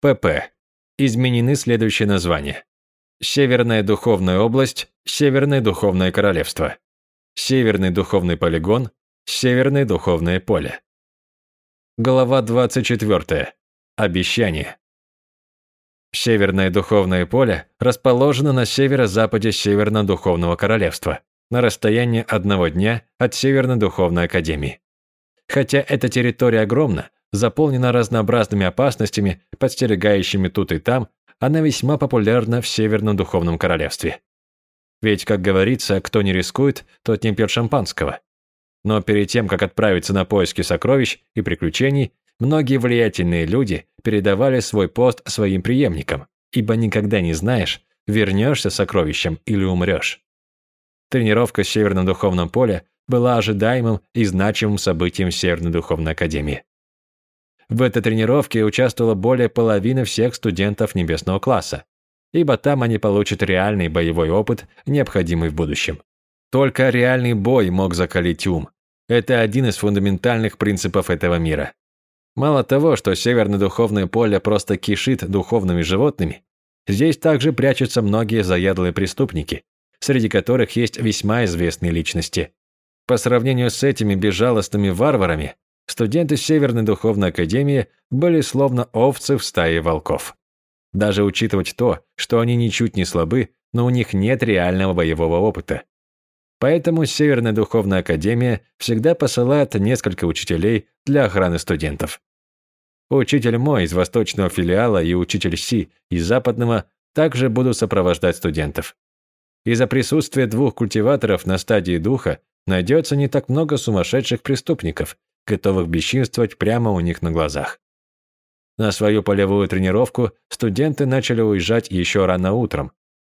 ПП. Изменены следующие названия. Северная духовная область, Северное духовное королевство. Северный духовный полигон, Северное духовное поле. Глава 24. Обещание. Северное духовное поле расположено на северо-западе Северно-духовного королевства, на расстоянии одного дня от Северной духовной академии. Хотя эта территория огромна, заполнена разнообразными опасностями, подстерегающими тут и там, она весьма популярна в Северном духовном королевстве. Ведь, как говорится, кто не рискует, тот не пьет шампанского. Но перед тем, как отправиться на поиски сокровищ и приключений, многие влиятельные люди передавали свой пост своим преемникам, ибо никогда не знаешь, вернешься сокровищем или умрешь. Тренировка в Северном духовном поле была ожидаемым и значимым событием Северной духовной академии. В этой тренировке участвовало более половины всех студентов небесного класса, ибо там они получат реальный боевой опыт, необходимый в будущем. Только реальный бой мог закалить ум. Это один из фундаментальных принципов этого мира. Мало того, что северное духовное поле просто кишит духовными животными, здесь также прячутся многие заядлые преступники, среди которых есть весьма известные личности. По сравнению с этими безжалостными варварами, студенты Северной духовной академии были словно овцы в стае волков. Даже учитывать то, что они ничуть не слабы, но у них нет реального боевого опыта. Поэтому Северная духовная академия всегда посылает несколько учителей для охраны студентов. Учитель мой из восточного филиала и учитель Си из западного также будут сопровождать студентов. Из-за присутствия двух культиваторов на стадии духа найдется не так много сумасшедших преступников, готовых бесчинствовать прямо у них на глазах. На свою полевую тренировку студенты начали уезжать еще рано утром.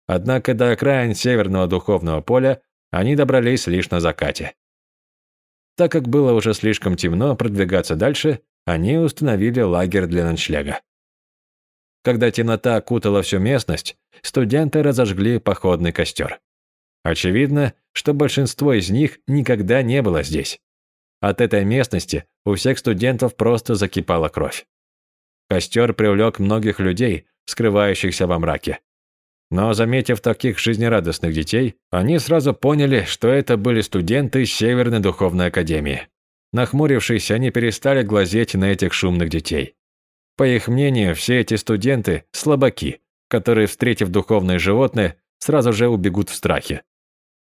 Однако до окраин северного духовного поля они добрались лишь на закате. Так как было уже слишком темно продвигаться дальше, они установили лагерь для ночлега. Когда темнота окутала всю местность, студенты разожгли походный костер. Очевидно, что большинство из них никогда не было здесь. От этой местности у всех студентов просто закипала кровь. Костер привлек многих людей, скрывающихся во мраке. Но, заметив таких жизнерадостных детей, они сразу поняли, что это были студенты Северной Духовной Академии. Нахмурившись, они перестали глазеть на этих шумных детей. По их мнению, все эти студенты – слабаки, которые, встретив духовное животное, сразу же убегут в страхе.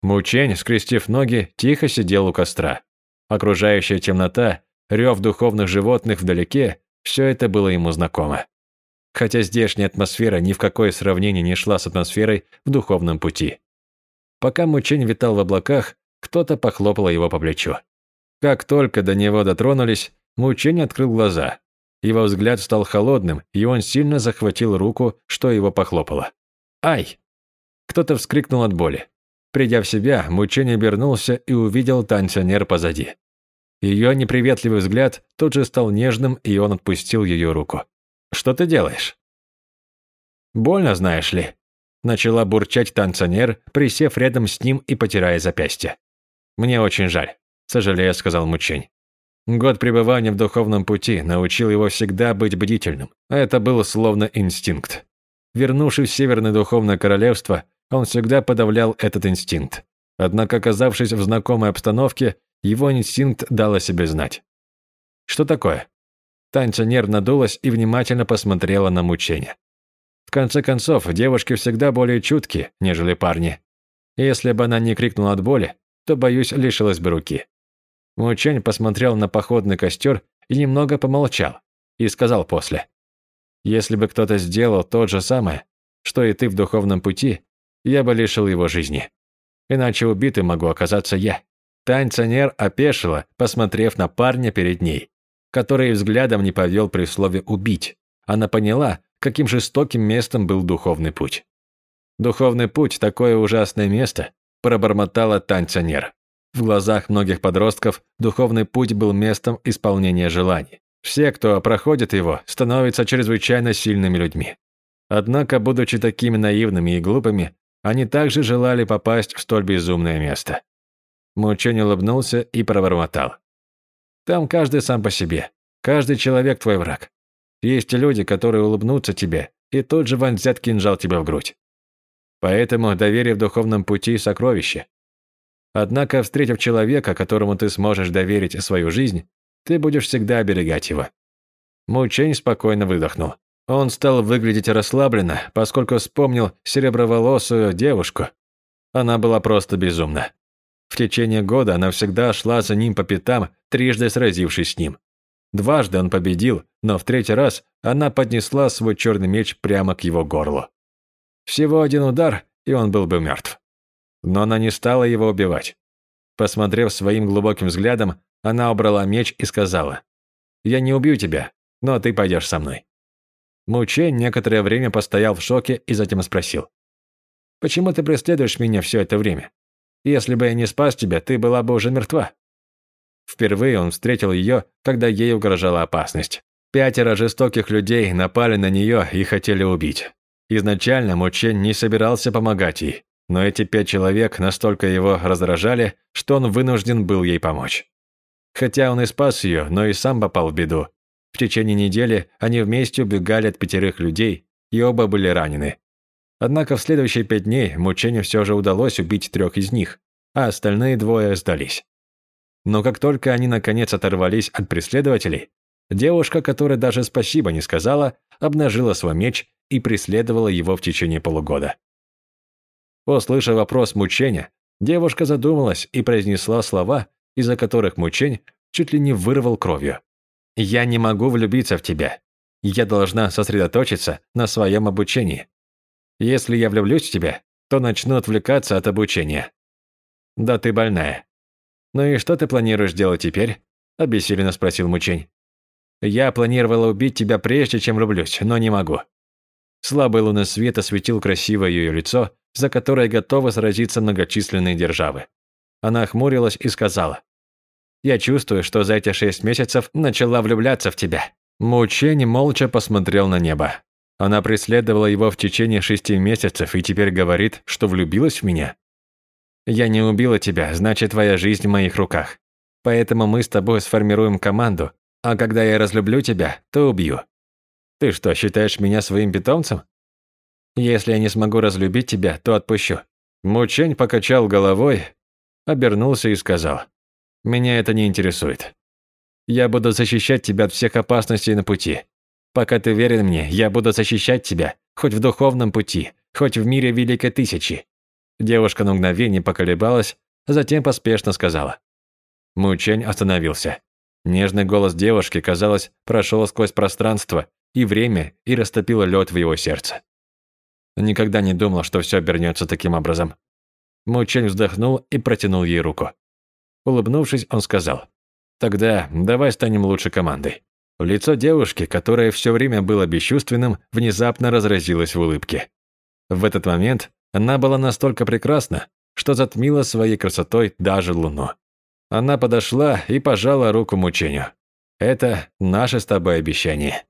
Мучень, скрестив ноги, тихо сидел у костра. Окружающая темнота, рев духовных животных вдалеке – все это было ему знакомо. Хотя здешняя атмосфера ни в какое сравнение не шла с атмосферой в духовном пути. Пока Мучень витал в облаках, кто-то похлопал его по плечу. Как только до него дотронулись, Мучень открыл глаза. Его взгляд стал холодным, и он сильно захватил руку, что его похлопало. «Ай!» Кто-то вскрикнул от боли. Придя в себя, Мучень обернулся и увидел танцонер позади. Ее неприветливый взгляд тут же стал нежным, и он отпустил ее руку. «Что ты делаешь?» «Больно, знаешь ли?» Начала бурчать танцонер, присев рядом с ним и потирая запястье. «Мне очень жаль», – сожалея сказал Мучень. Год пребывания в духовном пути научил его всегда быть бдительным. Это был словно инстинкт. Вернувшись в Северное Духовное Королевство, он всегда подавлял этот инстинкт. Однако, оказавшись в знакомой обстановке, его инстинкт дал о себе знать. «Что такое?» Танца нервно дулась и внимательно посмотрела на мучение. В конце концов, девушки всегда более чутки, нежели парни. если бы она не крикнула от боли, то, боюсь, лишилась бы руки. Мучень посмотрел на походный костер и немного помолчал, и сказал после. «Если бы кто-то сделал то же самое, что и ты в духовном пути, я бы лишил его жизни. Иначе убитым могу оказаться я». Танцонер опешила, посмотрев на парня перед ней, который взглядом не повел при слове «убить». Она поняла, каким жестоким местом был духовный путь. «Духовный путь – такое ужасное место», – пробормотала танцонер. В глазах многих подростков духовный путь был местом исполнения желаний. Все, кто проходит его, становятся чрезвычайно сильными людьми. Однако, будучи такими наивными и глупыми, они также желали попасть в столь безумное место. Мучень улыбнулся и пробормотал. «Там каждый сам по себе. Каждый человек твой враг. Есть люди, которые улыбнутся тебе и тут же вонзят кинжал тебе в грудь. Поэтому доверие в духовном пути – сокровище. Однако, встретив человека, которому ты сможешь доверить свою жизнь, ты будешь всегда оберегать его. Мучень спокойно выдохнул. Он стал выглядеть расслабленно, поскольку вспомнил сереброволосую девушку. Она была просто безумна. В течение года она всегда шла за ним по пятам, трижды сразившись с ним. Дважды он победил, но в третий раз она поднесла свой черный меч прямо к его горлу. Всего один удар, и он был бы мертв. Но она не стала его убивать. Посмотрев своим глубоким взглядом, она убрала меч и сказала, «Я не убью тебя, но ты пойдешь со мной». Мучень некоторое время постоял в шоке и затем спросил, «Почему ты преследуешь меня все это время? Если бы я не спас тебя, ты была бы уже мертва». Впервые он встретил ее, когда ей угрожала опасность. Пятеро жестоких людей напали на нее и хотели убить. Изначально Мучень не собирался помогать ей, но эти пять человек настолько его раздражали, что он вынужден был ей помочь. Хотя он и спас ее, но и сам попал в беду. В течение недели они вместе убегали от пятерых людей, и оба были ранены. Однако в следующие пять дней Мучению все же удалось убить трех из них, а остальные двое сдались. Но как только они наконец оторвались от преследователей, девушка, которая даже спасибо не сказала, обнажила свой меч и преследовала его в течение полугода. Услышав вопрос мучения, девушка задумалась и произнесла слова, из-за которых мучень чуть ли не вырвал кровью. «Я не могу влюбиться в тебя. Я должна сосредоточиться на своем обучении. Если я влюблюсь в тебя, то начну отвлекаться от обучения». «Да ты больная. «Ну и что ты планируешь делать теперь?» – обессиленно спросил Мучень. «Я планировала убить тебя прежде, чем влюблюсь, но не могу». Слабый лунный свет осветил красивое ее лицо, за которое готовы сразиться многочисленные державы. Она охмурилась и сказала, «Я чувствую, что за эти шесть месяцев начала влюбляться в тебя». Мучень молча посмотрел на небо. Она преследовала его в течение шести месяцев и теперь говорит, что влюбилась в меня. Я не убила тебя, значит, твоя жизнь в моих руках. Поэтому мы с тобой сформируем команду, а когда я разлюблю тебя, то убью. Ты что, считаешь меня своим питомцем? Если я не смогу разлюбить тебя, то отпущу». Мучень покачал головой, обернулся и сказал, «Меня это не интересует. Я буду защищать тебя от всех опасностей на пути. Пока ты верен мне, я буду защищать тебя, хоть в духовном пути, хоть в мире Великой Тысячи. Девушка на мгновение поколебалась, затем поспешно сказала. Мучень остановился. Нежный голос девушки, казалось, прошел сквозь пространство и время и растопил лед в его сердце. Никогда не думал, что все обернется таким образом. Мучень вздохнул и протянул ей руку. Улыбнувшись, он сказал, «Тогда давай станем лучшей командой». Лицо девушки, которое все время было бесчувственным, внезапно разразилось в улыбке. В этот момент она была настолько прекрасна, что затмила своей красотой даже луну. Она подошла и пожала руку мучению. Это наше с тобой обещание.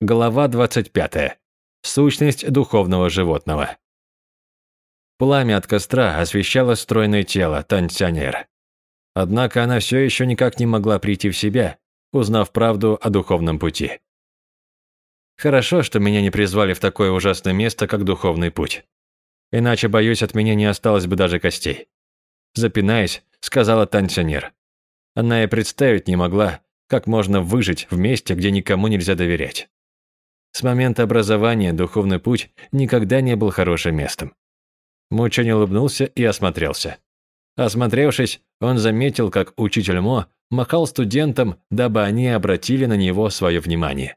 Глава 25. Сущность духовного животного. Пламя от костра освещало стройное тело Танцянер. Однако она все еще никак не могла прийти в себя, узнав правду о духовном пути. Хорошо, что меня не призвали в такое ужасное место, как духовный путь. Иначе, боюсь, от меня не осталось бы даже костей. Запинаясь, сказала танцинер. Она и представить не могла, как можно выжить в месте, где никому нельзя доверять. С момента образования духовный путь никогда не был хорошим местом. Мучень улыбнулся и осмотрелся. Осмотревшись, он заметил, как учитель Мо махал студентам, дабы они обратили на него свое внимание.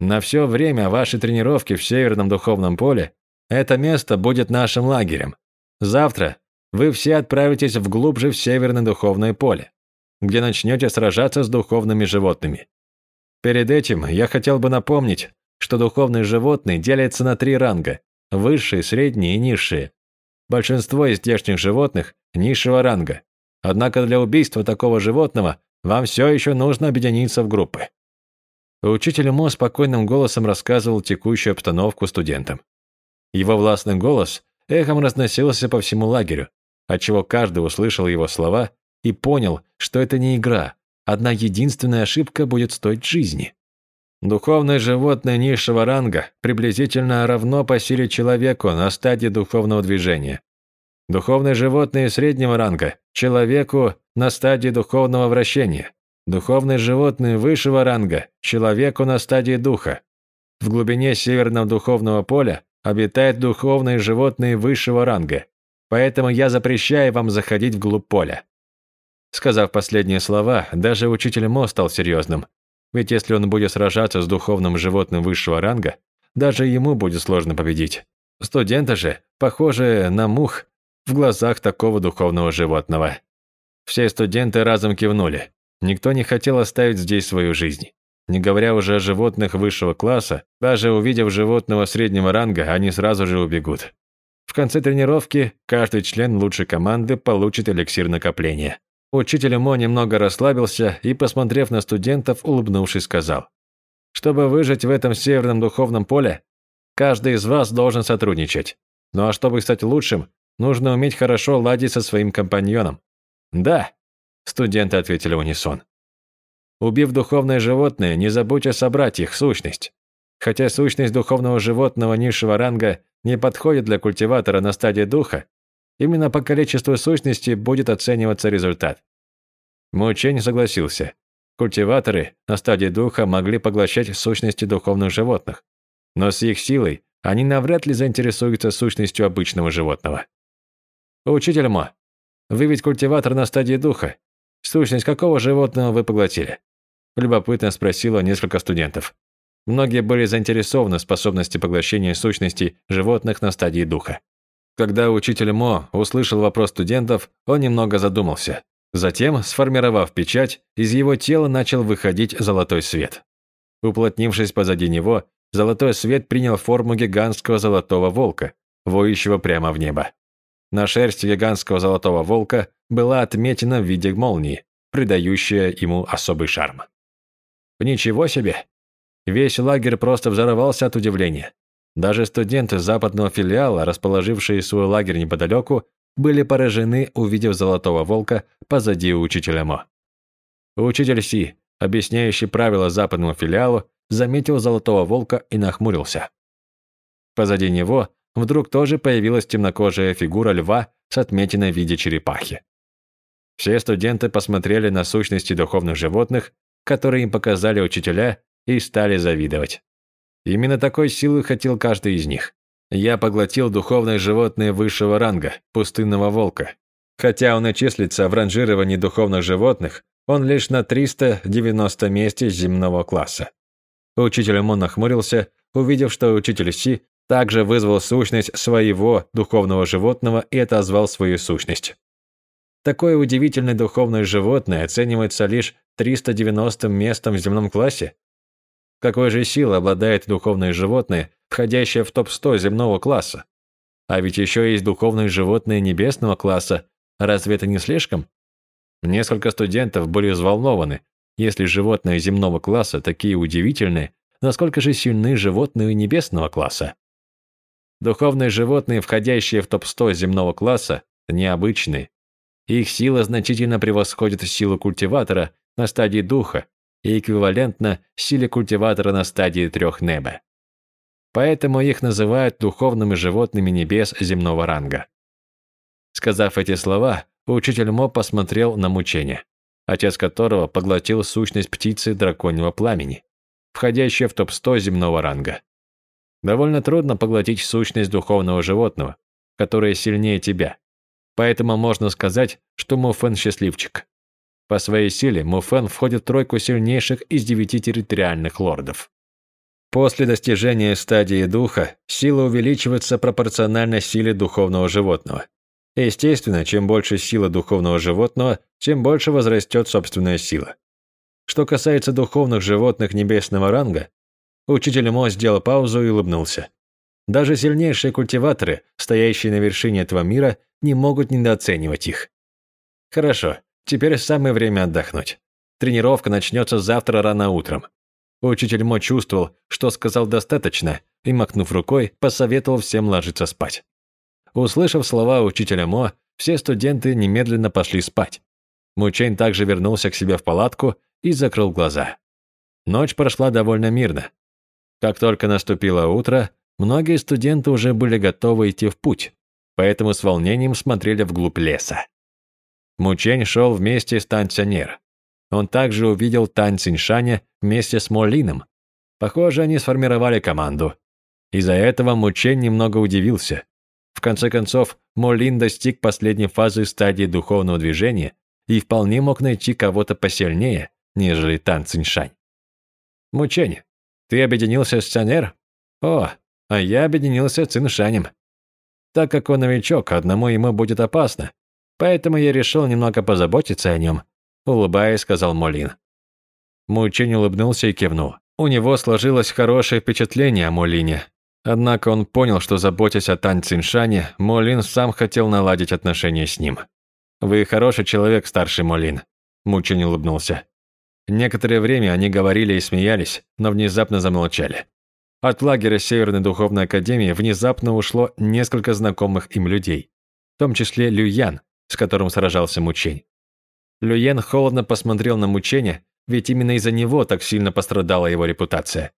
На все время вашей тренировки в Северном Духовном Поле это место будет нашим лагерем. Завтра вы все отправитесь вглубже в Северное Духовное Поле, где начнете сражаться с духовными животными. Перед этим я хотел бы напомнить, что духовные животные делятся на три ранга – высшие, средние и низшие. Большинство из здешних животных – низшего ранга. Однако для убийства такого животного вам все еще нужно объединиться в группы. Учитель Мо спокойным голосом рассказывал текущую обстановку студентам. Его властный голос эхом разносился по всему лагерю, отчего каждый услышал его слова и понял, что это не игра, одна единственная ошибка будет стоить жизни. Духовное животное низшего ранга приблизительно равно по силе человеку на стадии духовного движения. Духовное животное среднего ранга – человеку на стадии духовного вращения. Духовное животное высшего ранга – человеку на стадии духа. В глубине северного духовного поля обитает духовное животное высшего ранга, поэтому я запрещаю вам заходить вглубь поля». Сказав последние слова, даже учитель Мо стал серьезным. Ведь если он будет сражаться с духовным животным высшего ранга, даже ему будет сложно победить. Студенты же, похожие на мух, в глазах такого духовного животного. Все студенты разом кивнули. Никто не хотел оставить здесь свою жизнь. Не говоря уже о животных высшего класса, даже увидев животного среднего ранга, они сразу же убегут. В конце тренировки каждый член лучшей команды получит эликсир накопления. Учитель Мо немного расслабился и, посмотрев на студентов, улыбнувшись, сказал, «Чтобы выжить в этом северном духовном поле, каждый из вас должен сотрудничать. Ну а чтобы стать лучшим, Нужно уметь хорошо ладить со своим компаньоном. Да, студенты ответили унисон. Убив духовное животное, не забудь о собратьях, сущность. Хотя сущность духовного животного низшего ранга не подходит для культиватора на стадии духа, именно по количеству сущности будет оцениваться результат. Мучень согласился. Культиваторы на стадии духа могли поглощать сущности духовных животных, но с их силой они навряд ли заинтересуются сущностью обычного животного. «Учитель Мо, вы ведь культиватор на стадии духа. Сущность какого животного вы поглотили?» Любопытно спросило несколько студентов. Многие были заинтересованы в способности поглощения сущностей животных на стадии духа. Когда учитель Мо услышал вопрос студентов, он немного задумался. Затем, сформировав печать, из его тела начал выходить золотой свет. Уплотнившись позади него, золотой свет принял форму гигантского золотого волка, воющего прямо в небо. На шерсти гигантского золотого волка была отметина в виде молнии, придающая ему особый шарм. Ничего себе! Весь лагерь просто взорвался от удивления. Даже студенты западного филиала, расположившие свой лагерь неподалеку, были поражены, увидев золотого волка позади учителя Мо. Учитель Си, объясняющий правила западному филиалу, заметил золотого волка и нахмурился. Позади него вдруг тоже появилась темнокожая фигура льва с отметиной в виде черепахи. Все студенты посмотрели на сущности духовных животных, которые им показали учителя, и стали завидовать. Именно такой силы хотел каждый из них. Я поглотил духовное животное высшего ранга, пустынного волка. Хотя он и числится в ранжировании духовных животных, он лишь на 390 месте земного класса. Учитель Мон нахмурился, увидев, что учитель Си также вызвал сущность своего духовного животного и отозвал свою сущность. Такое удивительное духовное животное оценивается лишь 390 местом в земном классе? Какой же силой обладает духовное животное, входящее в топ-100 земного класса? А ведь еще есть духовные животные небесного класса, разве это не слишком? Несколько студентов были взволнованы. Если животные земного класса такие удивительные, насколько же сильны животные небесного класса? Духовные животные, входящие в топ-100 земного класса, необычны. Их сила значительно превосходит силу культиватора на стадии духа и эквивалентна силе культиватора на стадии трех неба. Поэтому их называют духовными животными небес земного ранга. Сказав эти слова, учитель Мо посмотрел на мучение, отец которого поглотил сущность птицы драконьего пламени, входящая в топ-100 земного ранга. Довольно трудно поглотить сущность духовного животного, которое сильнее тебя. Поэтому можно сказать, что Муфен счастливчик. По своей силе Муфен входит в тройку сильнейших из девяти территориальных лордов. После достижения стадии духа сила увеличивается пропорционально силе духовного животного. Естественно, чем больше сила духовного животного, тем больше возрастет собственная сила. Что касается духовных животных небесного ранга, Учитель Мо сделал паузу и улыбнулся. Даже сильнейшие культиваторы, стоящие на вершине этого мира, не могут недооценивать их. Хорошо, теперь самое время отдохнуть. Тренировка начнется завтра рано утром. Учитель Мо чувствовал, что сказал достаточно, и, махнув рукой, посоветовал всем ложиться спать. Услышав слова учителя Мо, все студенты немедленно пошли спать. Мучень также вернулся к себе в палатку и закрыл глаза. Ночь прошла довольно мирно. Как только наступило утро, многие студенты уже были готовы идти в путь, поэтому с волнением смотрели вглубь леса. Мучень шел вместе с Танцанер. Он также увидел Тань Циншаня вместе с Молином. Похоже, они сформировали команду. Из-за этого Мучень немного удивился. В конце концов, Молин достиг последней фазы стадии духовного движения и вполне мог найти кого-то посильнее, нежели Тан Циншань. Мучень, ты объединился с Цанер? О, а я объединился с Циншанем. Так как он новичок, одному ему будет опасно, поэтому я решил немного позаботиться о нем», улыбаясь, сказал Молин. Мучень улыбнулся и кивнул. У него сложилось хорошее впечатление о Молине. Однако он понял, что, заботясь о Тань Циншане, Молин сам хотел наладить отношения с ним. «Вы хороший человек, старший Молин», – Мучень улыбнулся. Некоторое время они говорили и смеялись, но внезапно замолчали. От лагеря Северной Духовной Академии внезапно ушло несколько знакомых им людей, в том числе Люян, с которым сражался Мучень. Люян холодно посмотрел на Мученя, ведь именно из-за него так сильно пострадала его репутация.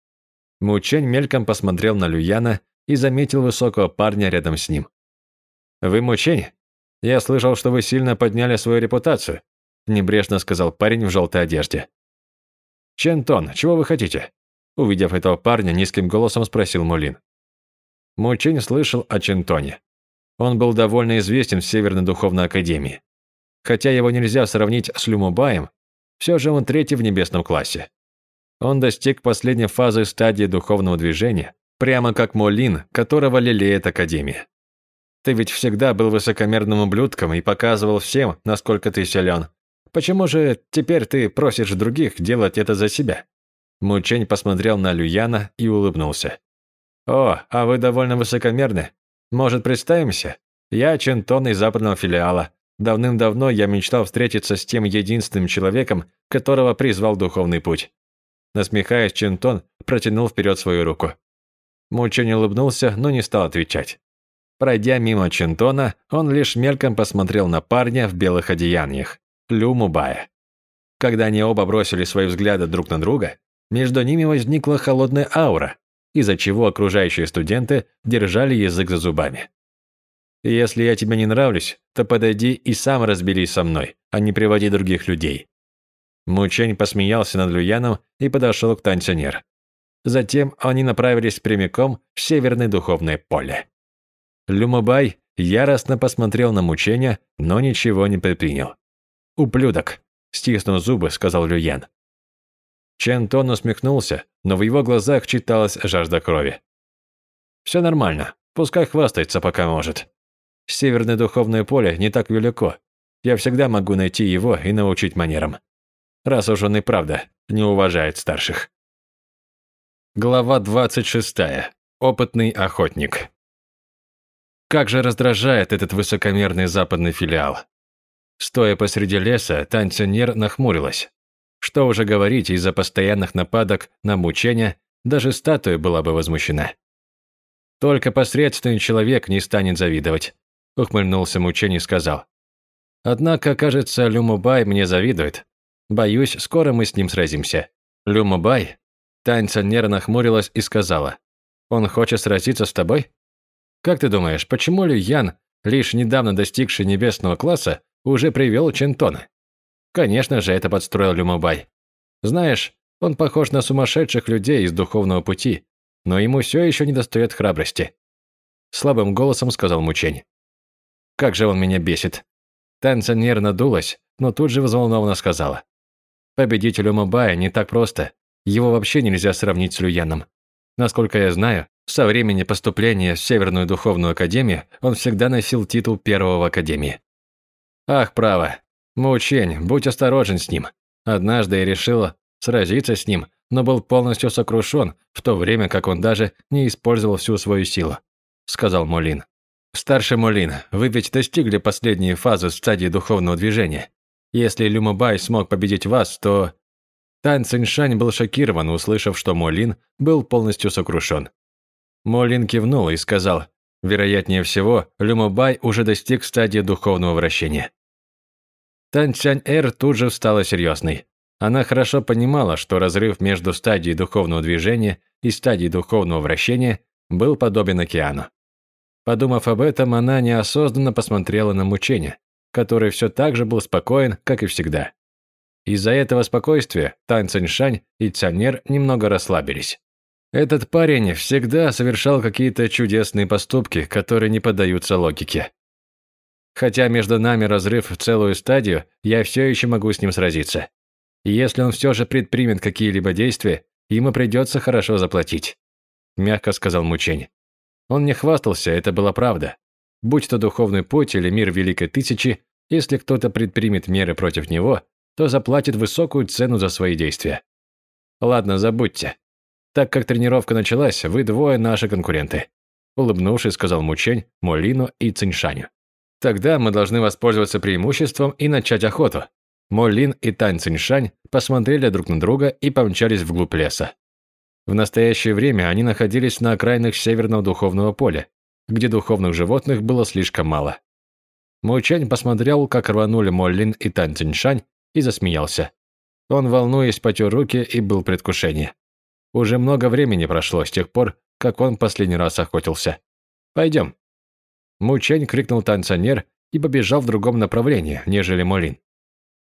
Мучень мельком посмотрел на Люяна и заметил высокого парня рядом с ним. «Вы Мучень? Я слышал, что вы сильно подняли свою репутацию», небрежно сказал парень в желтой одежде. «Чентон, чего вы хотите?» Увидев этого парня, низким голосом спросил Мулин. Мучень слышал о Чентоне. Он был довольно известен в Северной Духовной Академии. Хотя его нельзя сравнить с Люмубаем, все же он третий в небесном классе. Он достиг последней фазы стадии духовного движения, прямо как Молин, которого лелеет Академия. Ты ведь всегда был высокомерным ублюдком и показывал всем, насколько ты силен, Почему же теперь ты просишь других делать это за себя?» Мучень посмотрел на Люяна и улыбнулся. «О, а вы довольно высокомерны. Может, представимся? Я Чентон из западного филиала. Давным-давно я мечтал встретиться с тем единственным человеком, которого призвал духовный путь». Насмехаясь, Чентон протянул вперед свою руку. Мучень улыбнулся, но не стал отвечать. Пройдя мимо Чентона, он лишь мельком посмотрел на парня в белых одеяниях. Лю Мубая. Когда они оба бросили свои взгляды друг на друга, между ними возникла холодная аура, из-за чего окружающие студенты держали язык за зубами. «Если я тебе не нравлюсь, то подойди и сам разберись со мной, а не приводи других людей». Мучень посмеялся над Люяном и подошел к танцонер. Затем они направились прямиком в северное духовное поле. Люмабай яростно посмотрел на мучения, но ничего не предпринял. «Ублюдок!» – стиснув зубы, сказал Люян. Чен Тон усмехнулся, но в его глазах читалась жажда крови. «Все нормально, пускай хвастается, пока может. Северное духовное поле не так велико. Я всегда могу найти его и научить манерам. Раз уж он и правда не уважает старших». Глава 26. Опытный охотник. Как же раздражает этот высокомерный западный филиал. Стоя посреди леса, танцинер нахмурилась. Что уже говорить, из-за постоянных нападок на мучения даже статуя была бы возмущена. «Только посредственный человек не станет завидовать», – ухмыльнулся мучений и сказал. «Однако, кажется, Люмубай мне завидует. Боюсь, скоро мы с ним сразимся». «Люмубай?» Танцинер нахмурилась и сказала. «Он хочет сразиться с тобой?» «Как ты думаешь, почему Лю Ян, лишь недавно достигший небесного класса, уже привел Чентона. Конечно же, это подстроил Люмубай. Знаешь, он похож на сумасшедших людей из духовного пути, но ему все еще недостает храбрости. Слабым голосом сказал Мучень. Как же он меня бесит. Танца нервно дулась, но тут же взволнованно сказала. Победить Люмубая не так просто. Его вообще нельзя сравнить с Люяном. Насколько я знаю, со времени поступления в Северную Духовную Академию он всегда носил титул первого в Академии. Ах, право. Мучень, будь осторожен с ним. Однажды я решила сразиться с ним, но был полностью сокрушен, в то время как он даже не использовал всю свою силу», – сказал Молин. «Старший Молин, вы ведь достигли последней фазы стадии духовного движения. Если Люмабай смог победить вас, то...» Тан Циншань был шокирован, услышав, что Молин был полностью сокрушен. Молин кивнул и сказал, Вероятнее всего, Люмубай уже достиг стадии духовного вращения. Тан Цянь-Эр тут же стала серьезной. Она хорошо понимала, что разрыв между стадией духовного движения и стадией духовного вращения был подобен океану. Подумав об этом, она неосознанно посмотрела на мучение, который все так же был спокоен, как и всегда. Из-за этого спокойствия Тань Циншань и Цянер немного расслабились. Этот парень всегда совершал какие-то чудесные поступки, которые не поддаются логике. Хотя между нами разрыв в целую стадию, я все еще могу с ним сразиться. И если он все же предпримет какие-либо действия, ему придется хорошо заплатить», – мягко сказал Мучень. Он не хвастался, это была правда. Будь то духовный путь или мир Великой Тысячи, если кто-то предпримет меры против него, то заплатит высокую цену за свои действия. Ладно, забудьте. Так как тренировка началась, вы двое наши конкуренты. Улыбнувшись, сказал Мучень, Молину и Циньшаню. Тогда мы должны воспользоваться преимуществом и начать охоту. Молин и Тань Циньшань посмотрели друг на друга и помчались вглубь леса. В настоящее время они находились на окраинах Северного духовного поля, где духовных животных было слишком мало. Мучань посмотрел, как рванули Моллин и Тань Циньшань, и засмеялся. Он, волнуясь, потер руки и был в предвкушении. Уже много времени прошло с тех пор, как он последний раз охотился. «Пойдем». Мучень крикнул танцонер и побежал в другом направлении, нежели Молин.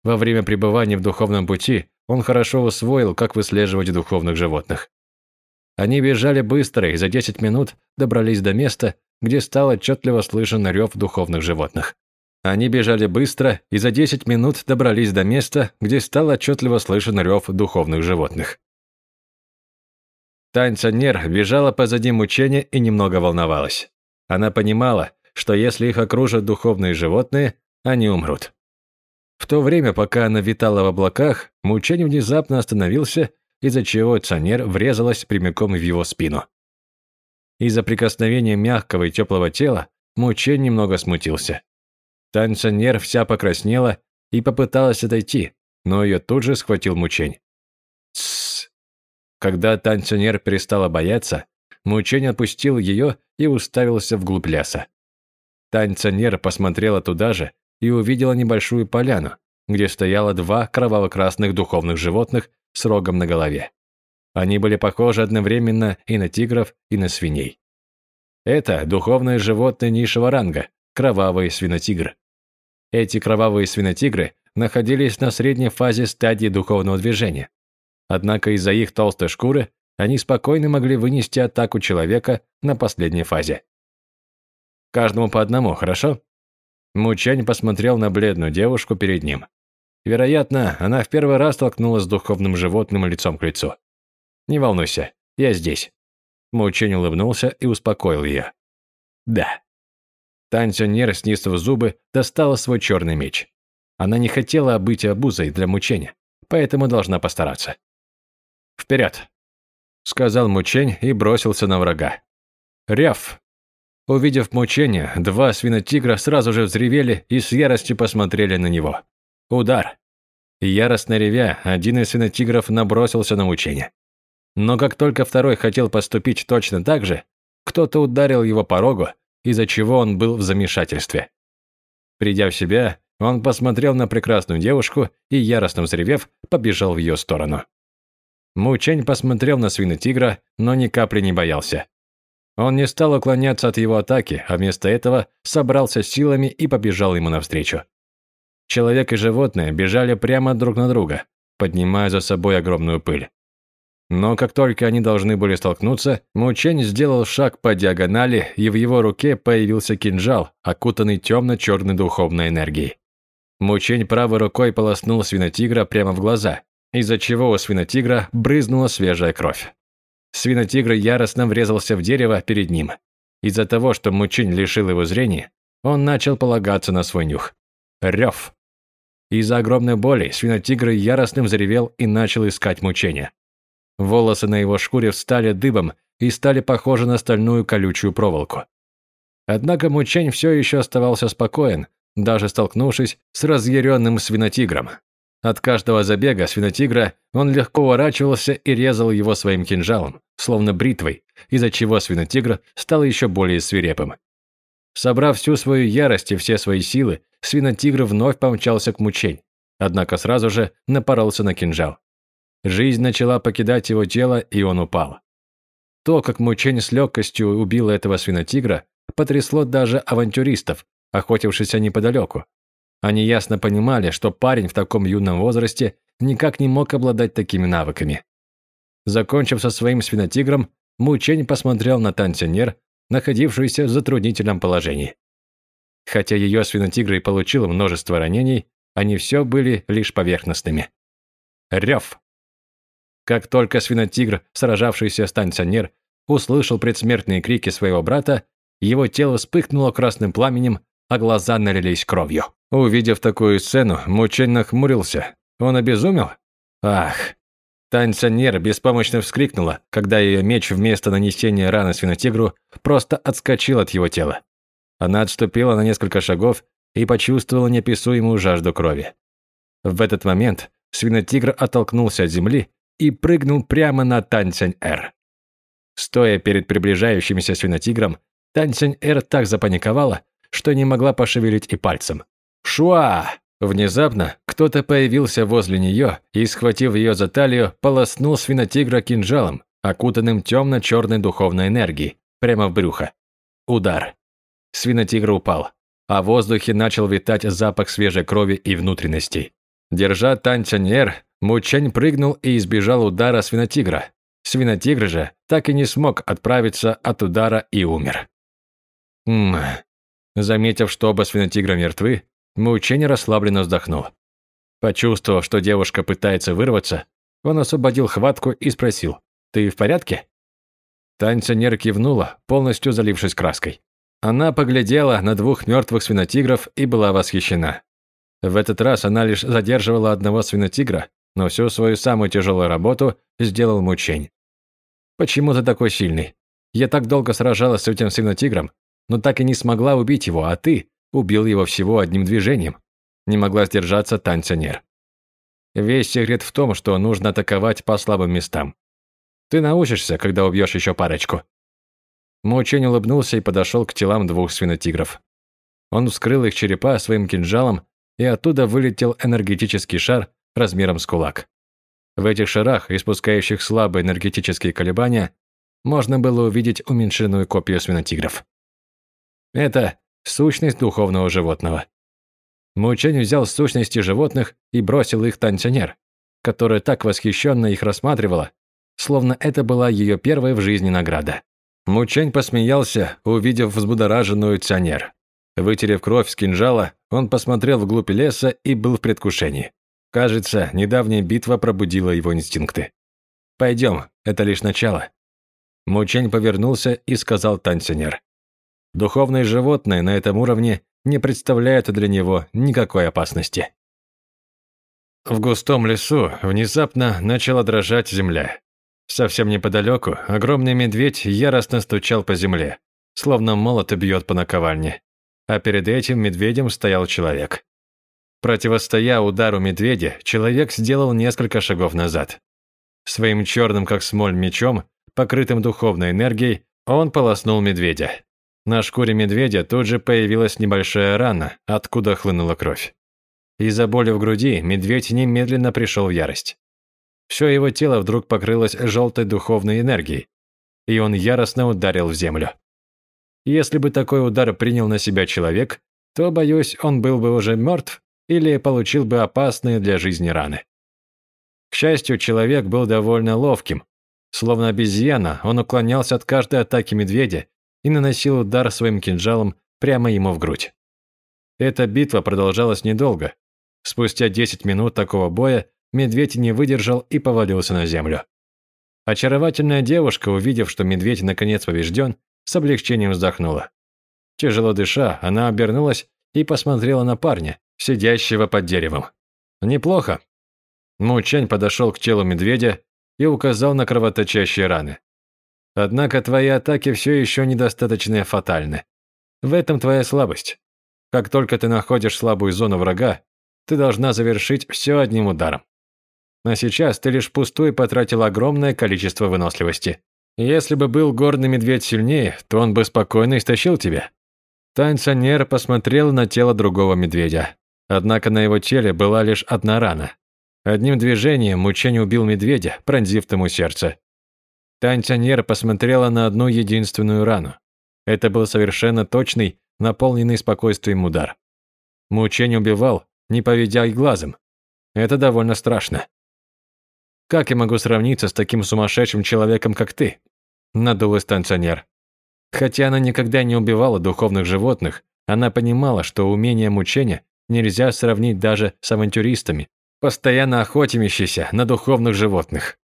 Во время пребывания в духовном пути он хорошо усвоил, как выслеживать духовных животных. Они бежали быстро и за 10 минут добрались до места, где стал отчетливо слышен рев духовных животных. Они бежали быстро и за 10 минут добрались до места, где стал отчетливо слышен рев духовных животных. Танцанер бежала позади мучения и немного волновалась. Она понимала, что если их окружат духовные животные, они умрут. В то время, пока она витала в облаках, Мучень внезапно остановился, из-за чего Цанер врезалась прямиком в его спину. Из-за прикосновения мягкого и теплого тела Мучень немного смутился. Танцанер вся покраснела и попыталась отойти, но ее тут же схватил Мучень. Когда танцанер перестала бояться, Мучень отпустил ее и уставился вглубь леса. Танцанер посмотрела туда же и увидела небольшую поляну, где стояло два кроваво-красных духовных животных с рогом на голове. Они были похожи одновременно и на тигров, и на свиней. Это духовное животное низшего ранга, кровавый свинотигр. Эти кровавые свинотигры находились на средней фазе стадии духовного движения. Однако из-за их толстой шкуры они спокойно могли вынести атаку человека на последней фазе. Каждому по одному, хорошо? Мучань посмотрел на бледную девушку перед ним. Вероятно, она в первый раз столкнулась с духовным животным лицом к лицу. «Не волнуйся, я здесь». Мучень улыбнулся и успокоил ее. «Да». Танцюнер, снистав зубы, достала свой черный меч. Она не хотела быть обузой для мучения, поэтому должна постараться. «Вперед!» – сказал мучень и бросился на врага. Ряв! Увидев мучение, два свинотигра сразу же взревели и с яростью посмотрели на него. Удар. Яростно ревя, один из свинотигров набросился на мучение. Но как только второй хотел поступить точно так же, кто-то ударил его по рогу, из-за чего он был в замешательстве. Придя в себя, он посмотрел на прекрасную девушку и, яростно взревев, побежал в ее сторону. Мучень посмотрел на свинотигра, но ни капли не боялся. Он не стал уклоняться от его атаки, а вместо этого собрался силами и побежал ему навстречу. Человек и животное бежали прямо друг на друга, поднимая за собой огромную пыль. Но как только они должны были столкнуться, Мучень сделал шаг по диагонали, и в его руке появился кинжал, окутанный темно-черной духовной энергией. Мучень правой рукой полоснул свинотигра прямо в глаза, из-за чего у свинотигра брызнула свежая кровь. Свинотигр яростно врезался в дерево перед ним. Из-за того, что Мучин лишил его зрения, он начал полагаться на свой нюх. Рев. Из-за огромной боли свинотигр яростным заревел и начал искать мучения. Волосы на его шкуре встали дыбом и стали похожи на стальную колючую проволоку. Однако Мучень все еще оставался спокоен, даже столкнувшись с разъяренным свинотигром. От каждого забега свинотигра он легко уворачивался и резал его своим кинжалом, словно бритвой, из-за чего свинотигр стал еще более свирепым. Собрав всю свою ярость и все свои силы, свинотигр вновь помчался к мучень, однако сразу же напоролся на кинжал. Жизнь начала покидать его тело, и он упал. То, как Мучень с легкостью убил этого свинотигра, потрясло даже авантюристов, охотившихся неподалеку. Они ясно понимали, что парень в таком юном возрасте никак не мог обладать такими навыками. Закончив со своим свинотигром, Мучень посмотрел на Тансинер, находившуюся в затруднительном положении. Хотя ее свинотигр и получил множество ранений, они все были лишь поверхностными. Рев. Как только свинотигр, сражавшийся с Тансинер, услышал предсмертные крики своего брата, его тело вспыхнуло красным пламенем, а глаза налились кровью. Увидев такую сцену, Мучень нахмурился. Он обезумел? Ах! Танцанер беспомощно вскрикнула, когда ее меч вместо нанесения раны свинотигру просто отскочил от его тела. Она отступила на несколько шагов и почувствовала неописуемую жажду крови. В этот момент свинотигр оттолкнулся от земли и прыгнул прямо на Танцань-Эр. Стоя перед приближающимся свинотигром, Танцань-Эр так запаниковала, что не могла пошевелить и пальцем. «Шуа!» Внезапно кто-то появился возле нее и, схватив ее за талию, полоснул свинотигра кинжалом, окутанным темно-черной духовной энергией, прямо в брюхо. Удар. Свинотигр упал, а в воздухе начал витать запах свежей крови и внутренностей. Держа Танцаньер, Мучень прыгнул и избежал удара свинотигра. Свинотигр же так и не смог отправиться от удара и умер. Ммм. Заметив, что оба свинотигра мертвы, Мучение расслабленно вздохнул. Почувствовав, что девушка пытается вырваться, он освободил хватку и спросил, «Ты в порядке?» Танцинер кивнула, полностью залившись краской. Она поглядела на двух мертвых свинотигров и была восхищена. В этот раз она лишь задерживала одного свинотигра, но всю свою самую тяжелую работу сделал мучень. «Почему ты такой сильный? Я так долго сражалась с этим свинотигром, но так и не смогла убить его, а ты убил его всего одним движением. Не могла сдержаться танцинер. Весь секрет в том, что нужно атаковать по слабым местам. Ты научишься, когда убьешь еще парочку. Мучень улыбнулся и подошел к телам двух свинотигров. Он вскрыл их черепа своим кинжалом, и оттуда вылетел энергетический шар размером с кулак. В этих шарах, испускающих слабые энергетические колебания, можно было увидеть уменьшенную копию свинотигров. Это сущность духовного животного. Мучень взял сущности животных и бросил их танцинер, которая так восхищенно их рассматривала, словно это была ее первая в жизни награда. Мучень посмеялся, увидев взбудораженную Цянер. Вытерев кровь с кинжала, он посмотрел вглубь леса и был в предвкушении. Кажется, недавняя битва пробудила его инстинкты. «Пойдем, это лишь начало». Мучень повернулся и сказал танцинер. Духовные животные на этом уровне не представляют для него никакой опасности. В густом лесу внезапно начала дрожать земля. Совсем неподалеку огромный медведь яростно стучал по земле, словно молот бьет по наковальне. А перед этим медведем стоял человек. Противостоя удару медведя, человек сделал несколько шагов назад. Своим черным, как смоль, мечом, покрытым духовной энергией, он полоснул медведя. На шкуре медведя тут же появилась небольшая рана, откуда хлынула кровь. Из-за боли в груди медведь немедленно пришел в ярость. Все его тело вдруг покрылось желтой духовной энергией, и он яростно ударил в землю. Если бы такой удар принял на себя человек, то, боюсь, он был бы уже мертв или получил бы опасные для жизни раны. К счастью, человек был довольно ловким. Словно обезьяна, он уклонялся от каждой атаки медведя и наносил удар своим кинжалом прямо ему в грудь. Эта битва продолжалась недолго. Спустя 10 минут такого боя медведь не выдержал и повалился на землю. Очаровательная девушка, увидев, что медведь наконец побежден, с облегчением вздохнула. Тяжело дыша, она обернулась и посмотрела на парня, сидящего под деревом. «Неплохо». Мучань подошел к телу медведя и указал на кровоточащие раны. Однако твои атаки все еще недостаточно фатальны. В этом твоя слабость. Как только ты находишь слабую зону врага, ты должна завершить все одним ударом. А сейчас ты лишь пустую потратил огромное количество выносливости. Если бы был горный медведь сильнее, то он бы спокойно истощил тебя. Танцанер посмотрел на тело другого медведя. Однако на его теле была лишь одна рана. Одним движением мучень убил медведя, пронзив тому сердце. Тантянер посмотрела на одну единственную рану. Это был совершенно точный, наполненный спокойствием удар. Мучень убивал, не поведя и глазом. Это довольно страшно. Как я могу сравниться с таким сумасшедшим человеком, как ты? Надулась танцонер. Хотя она никогда не убивала духовных животных, она понимала, что умение мучения нельзя сравнить даже с авантюристами, постоянно охотимящимися на духовных животных.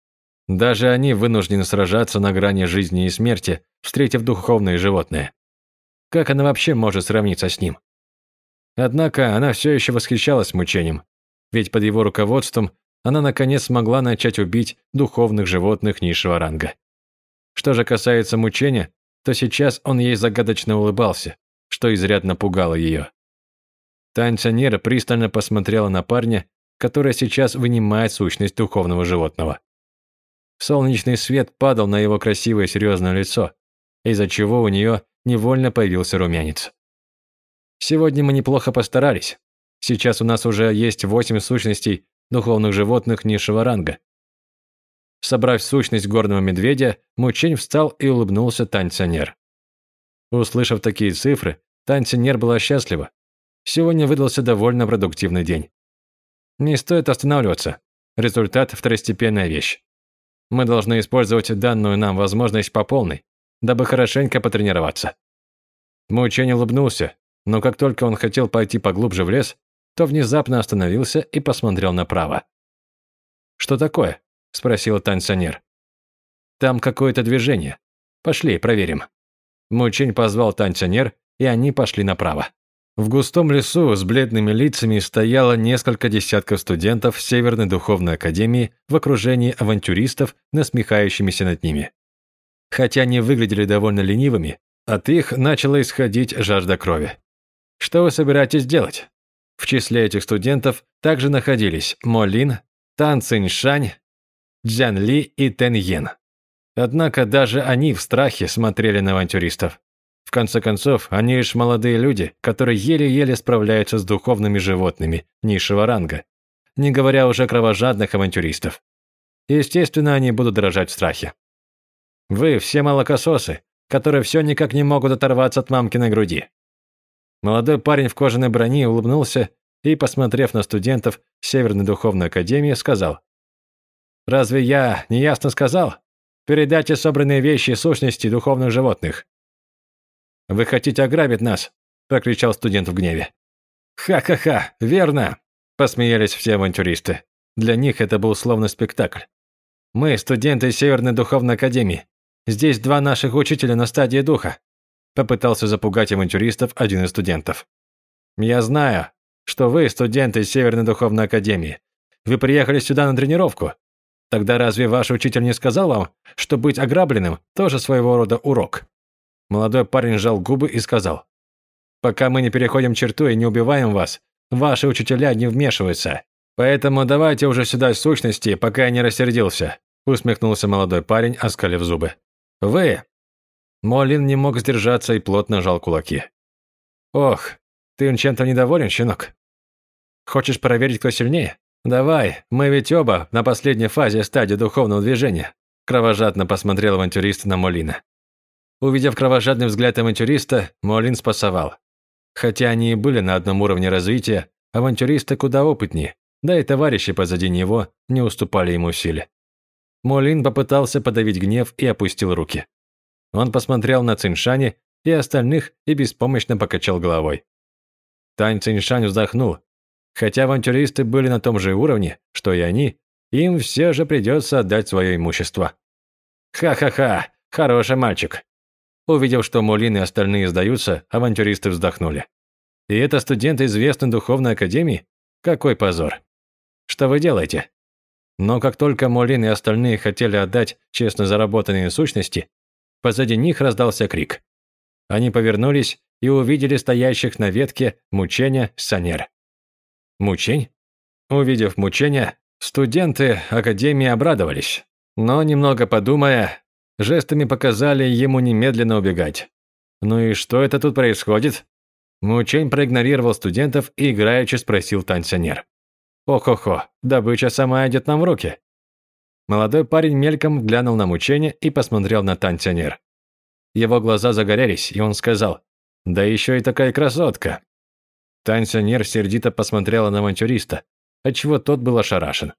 Даже они вынуждены сражаться на грани жизни и смерти, встретив духовные животные. Как она вообще может сравниться с ним? Однако она все еще восхищалась мучением, ведь под его руководством она наконец смогла начать убить духовных животных низшего ранга. Что же касается мучения, то сейчас он ей загадочно улыбался, что изрядно пугало ее. Танцанера пристально посмотрела на парня, который сейчас вынимает сущность духовного животного. Солнечный свет падал на его красивое серьезное лицо, из-за чего у нее невольно появился румянец. Сегодня мы неплохо постарались. Сейчас у нас уже есть восемь сущностей духовных животных низшего ранга. Собрав сущность горного медведя, Мучень встал и улыбнулся танцинер. Услышав такие цифры, танцинер была счастлива. Сегодня выдался довольно продуктивный день. Не стоит останавливаться. Результат – второстепенная вещь. Мы должны использовать данную нам возможность по полной, дабы хорошенько потренироваться. Мучень улыбнулся, но как только он хотел пойти поглубже в лес, то внезапно остановился и посмотрел направо. «Что такое?» – спросил танцонер. «Там какое-то движение. Пошли, проверим». Мучень позвал танцонер, и они пошли направо. В густом лесу с бледными лицами стояло несколько десятков студентов Северной духовной академии в окружении авантюристов, насмехающимися над ними. Хотя они выглядели довольно ленивыми, от их начала исходить жажда крови. «Что вы собираетесь делать?» В числе этих студентов также находились Молин, Тан Циньшань, Дзян Ли и Тен Йен. Однако даже они в страхе смотрели на авантюристов. В конце концов, они лишь молодые люди, которые еле-еле справляются с духовными животными низшего ранга, не говоря уже о кровожадных авантюристов. Естественно, они будут дрожать в страхе. Вы все молокососы, которые все никак не могут оторваться от мамкиной груди. Молодой парень в кожаной броне улыбнулся и, посмотрев на студентов Северной духовной академии, сказал. «Разве я неясно сказал? Передайте собранные вещи сущности духовных животных. «Вы хотите ограбить нас?» – прокричал студент в гневе. «Ха-ха-ха, верно!» – посмеялись все авантюристы. Для них это был словно спектакль. «Мы – студенты Северной Духовной Академии. Здесь два наших учителя на стадии духа», – попытался запугать авантюристов один из студентов. «Я знаю, что вы – студенты Северной Духовной Академии. Вы приехали сюда на тренировку. Тогда разве ваш учитель не сказал вам, что быть ограбленным – тоже своего рода урок?» Молодой парень сжал губы и сказал. «Пока мы не переходим черту и не убиваем вас, ваши учителя не вмешиваются. Поэтому давайте уже сюда сущности, пока я не рассердился», усмехнулся молодой парень, оскалив зубы. «Вы!» Молин не мог сдержаться и плотно жал кулаки. «Ох, ты чем-то недоволен, щенок? Хочешь проверить, кто сильнее? Давай, мы ведь оба на последней фазе стадии духовного движения», кровожадно посмотрел авантюрист на Молина. Увидев кровожадный взгляд авантюриста, Молин спасовал. Хотя они и были на одном уровне развития, авантюристы куда опытнее, да и товарищи позади него не уступали ему в силе. Молин попытался подавить гнев и опустил руки. Он посмотрел на Циншани и остальных и беспомощно покачал головой. Тань Циншань вздохнул. Хотя авантюристы были на том же уровне, что и они, им все же придется отдать свое имущество. «Ха-ха-ха, хороший мальчик», Увидев, что Мулин и остальные сдаются, авантюристы вздохнули. И это студенты известной духовной академии? Какой позор. Что вы делаете? Но как только Молин и остальные хотели отдать честно заработанные сущности, позади них раздался крик. Они повернулись и увидели стоящих на ветке мучения Санер. Мучень? Увидев мучения, студенты Академии обрадовались. Но, немного подумая, жестами показали ему немедленно убегать. «Ну и что это тут происходит?» Мучень проигнорировал студентов и играючи спросил танцонер. «Ох-охо, добыча сама идет нам в руки». Молодой парень мельком глянул на мучение и посмотрел на танцонер. Его глаза загорелись, и он сказал, «Да еще и такая красотка». Танцонер сердито посмотрел на авантюриста, отчего тот был ошарашен.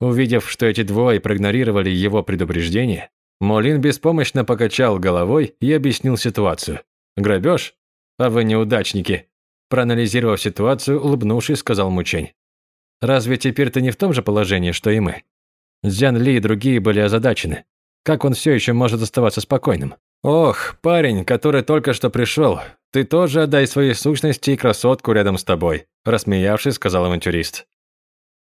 Увидев, что эти двое проигнорировали его предупреждение, Молин беспомощно покачал головой и объяснил ситуацию. «Грабеж? А вы неудачники!» Проанализировав ситуацию, улыбнувшись, сказал Мучень. «Разве теперь ты не в том же положении, что и мы?» Дзян Ли и другие были озадачены. Как он все еще может оставаться спокойным? «Ох, парень, который только что пришел, ты тоже отдай свои сущности и красотку рядом с тобой», рассмеявшись, сказал авантюрист.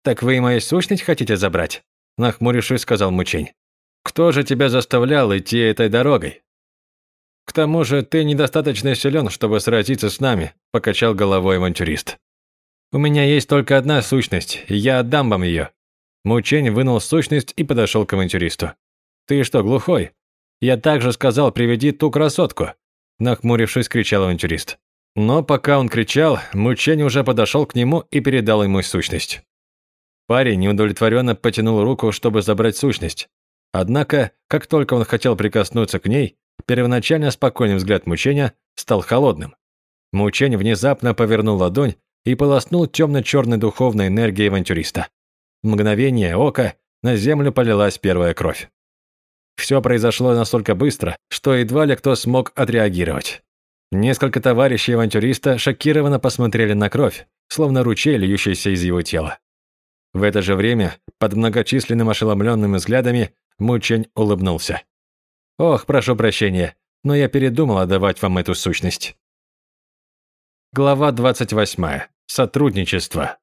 «Так вы и мою сущность хотите забрать?» Нахмурившись, сказал Мучень. «Кто же тебя заставлял идти этой дорогой?» «К тому же ты недостаточно силен, чтобы сразиться с нами», покачал головой авантюрист. «У меня есть только одна сущность, я отдам вам ее». Мучень вынул сущность и подошел к авантюристу. «Ты что, глухой? Я также сказал, приведи ту красотку!» Нахмурившись, кричал авантюрист. Но пока он кричал, Мучень уже подошел к нему и передал ему сущность. Парень неудовлетворенно потянул руку, чтобы забрать сущность. Однако, как только он хотел прикоснуться к ней, первоначально спокойный взгляд мучения стал холодным. Мучень внезапно повернул ладонь и полоснул темно-черной духовной энергией авантюриста. В мгновение ока на землю полилась первая кровь. Все произошло настолько быстро, что едва ли кто смог отреагировать. Несколько товарищей авантюриста шокированно посмотрели на кровь, словно ручей, льющийся из его тела. В это же время, под многочисленным ошеломленными взглядами, Мучень улыбнулся. «Ох, прошу прощения, но я передумал отдавать вам эту сущность». Глава 28. Сотрудничество.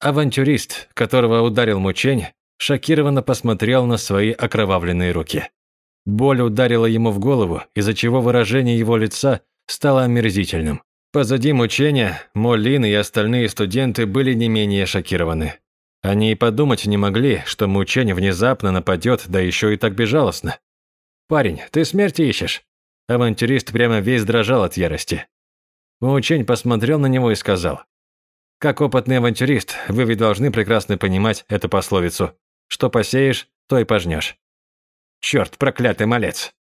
Авантюрист, которого ударил Мучень, шокированно посмотрел на свои окровавленные руки. Боль ударила ему в голову, из-за чего выражение его лица стало омерзительным. Позади мучения Молин и остальные студенты были не менее шокированы. Они и подумать не могли, что мучень внезапно нападет, да еще и так безжалостно. «Парень, ты смерти ищешь?» Авантюрист прямо весь дрожал от ярости. Мучень посмотрел на него и сказал. «Как опытный авантюрист, вы ведь должны прекрасно понимать эту пословицу. Что посеешь, то и пожнешь». «Черт, проклятый малец!»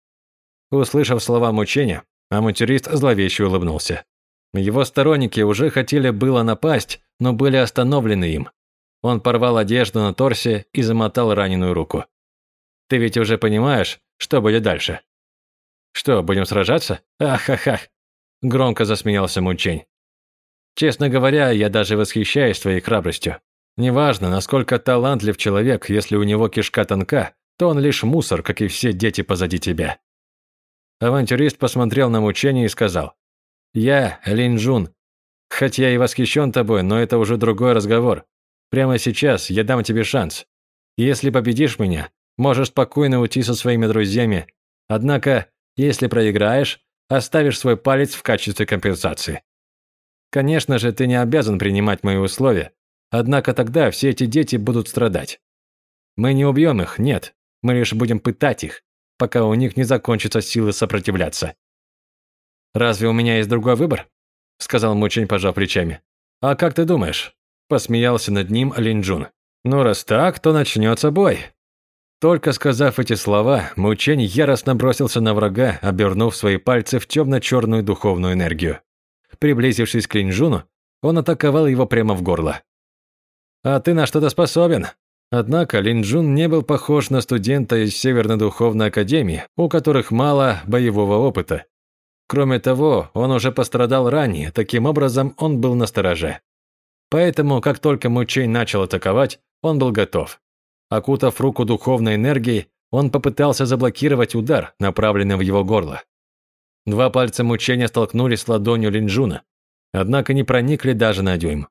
Услышав слова мучения, авантюрист зловеще улыбнулся. Его сторонники уже хотели было напасть, но были остановлены им. Он порвал одежду на торсе и замотал раненую руку. «Ты ведь уже понимаешь, что будет дальше?» «Что, будем сражаться? Ах-ах-ах!» Громко засмеялся Мунчень. «Честно говоря, я даже восхищаюсь твоей храбростью. Неважно, насколько талантлив человек, если у него кишка тонка, то он лишь мусор, как и все дети позади тебя». Авантюрист посмотрел на мучение и сказал, я Лин Джун. Хоть я и восхищен тобой, но это уже другой разговор. Прямо сейчас я дам тебе шанс. Если победишь меня, можешь спокойно уйти со своими друзьями. Однако, если проиграешь, оставишь свой палец в качестве компенсации. Конечно же, ты не обязан принимать мои условия, однако тогда все эти дети будут страдать. Мы не убьем их, нет, мы лишь будем пытать их, пока у них не закончатся силы сопротивляться. «Разве у меня есть другой выбор?» – сказал Мучень, пожав плечами. «А как ты думаешь?» – посмеялся над ним Линджун. «Ну, раз так, то начнется бой». Только сказав эти слова, Мучень яростно бросился на врага, обернув свои пальцы в темно-черную духовную энергию. Приблизившись к Линджуну, он атаковал его прямо в горло. «А ты на что-то способен?» Однако Линджун не был похож на студента из Северной Духовной Академии, у которых мало боевого опыта. Кроме того, он уже пострадал ранее, таким образом он был настороже. Поэтому, как только Мучей начал атаковать, он был готов. Окутав руку духовной энергией, он попытался заблокировать удар, направленный в его горло. Два пальца мучения столкнулись с ладонью Линджуна, однако не проникли даже на дюйм.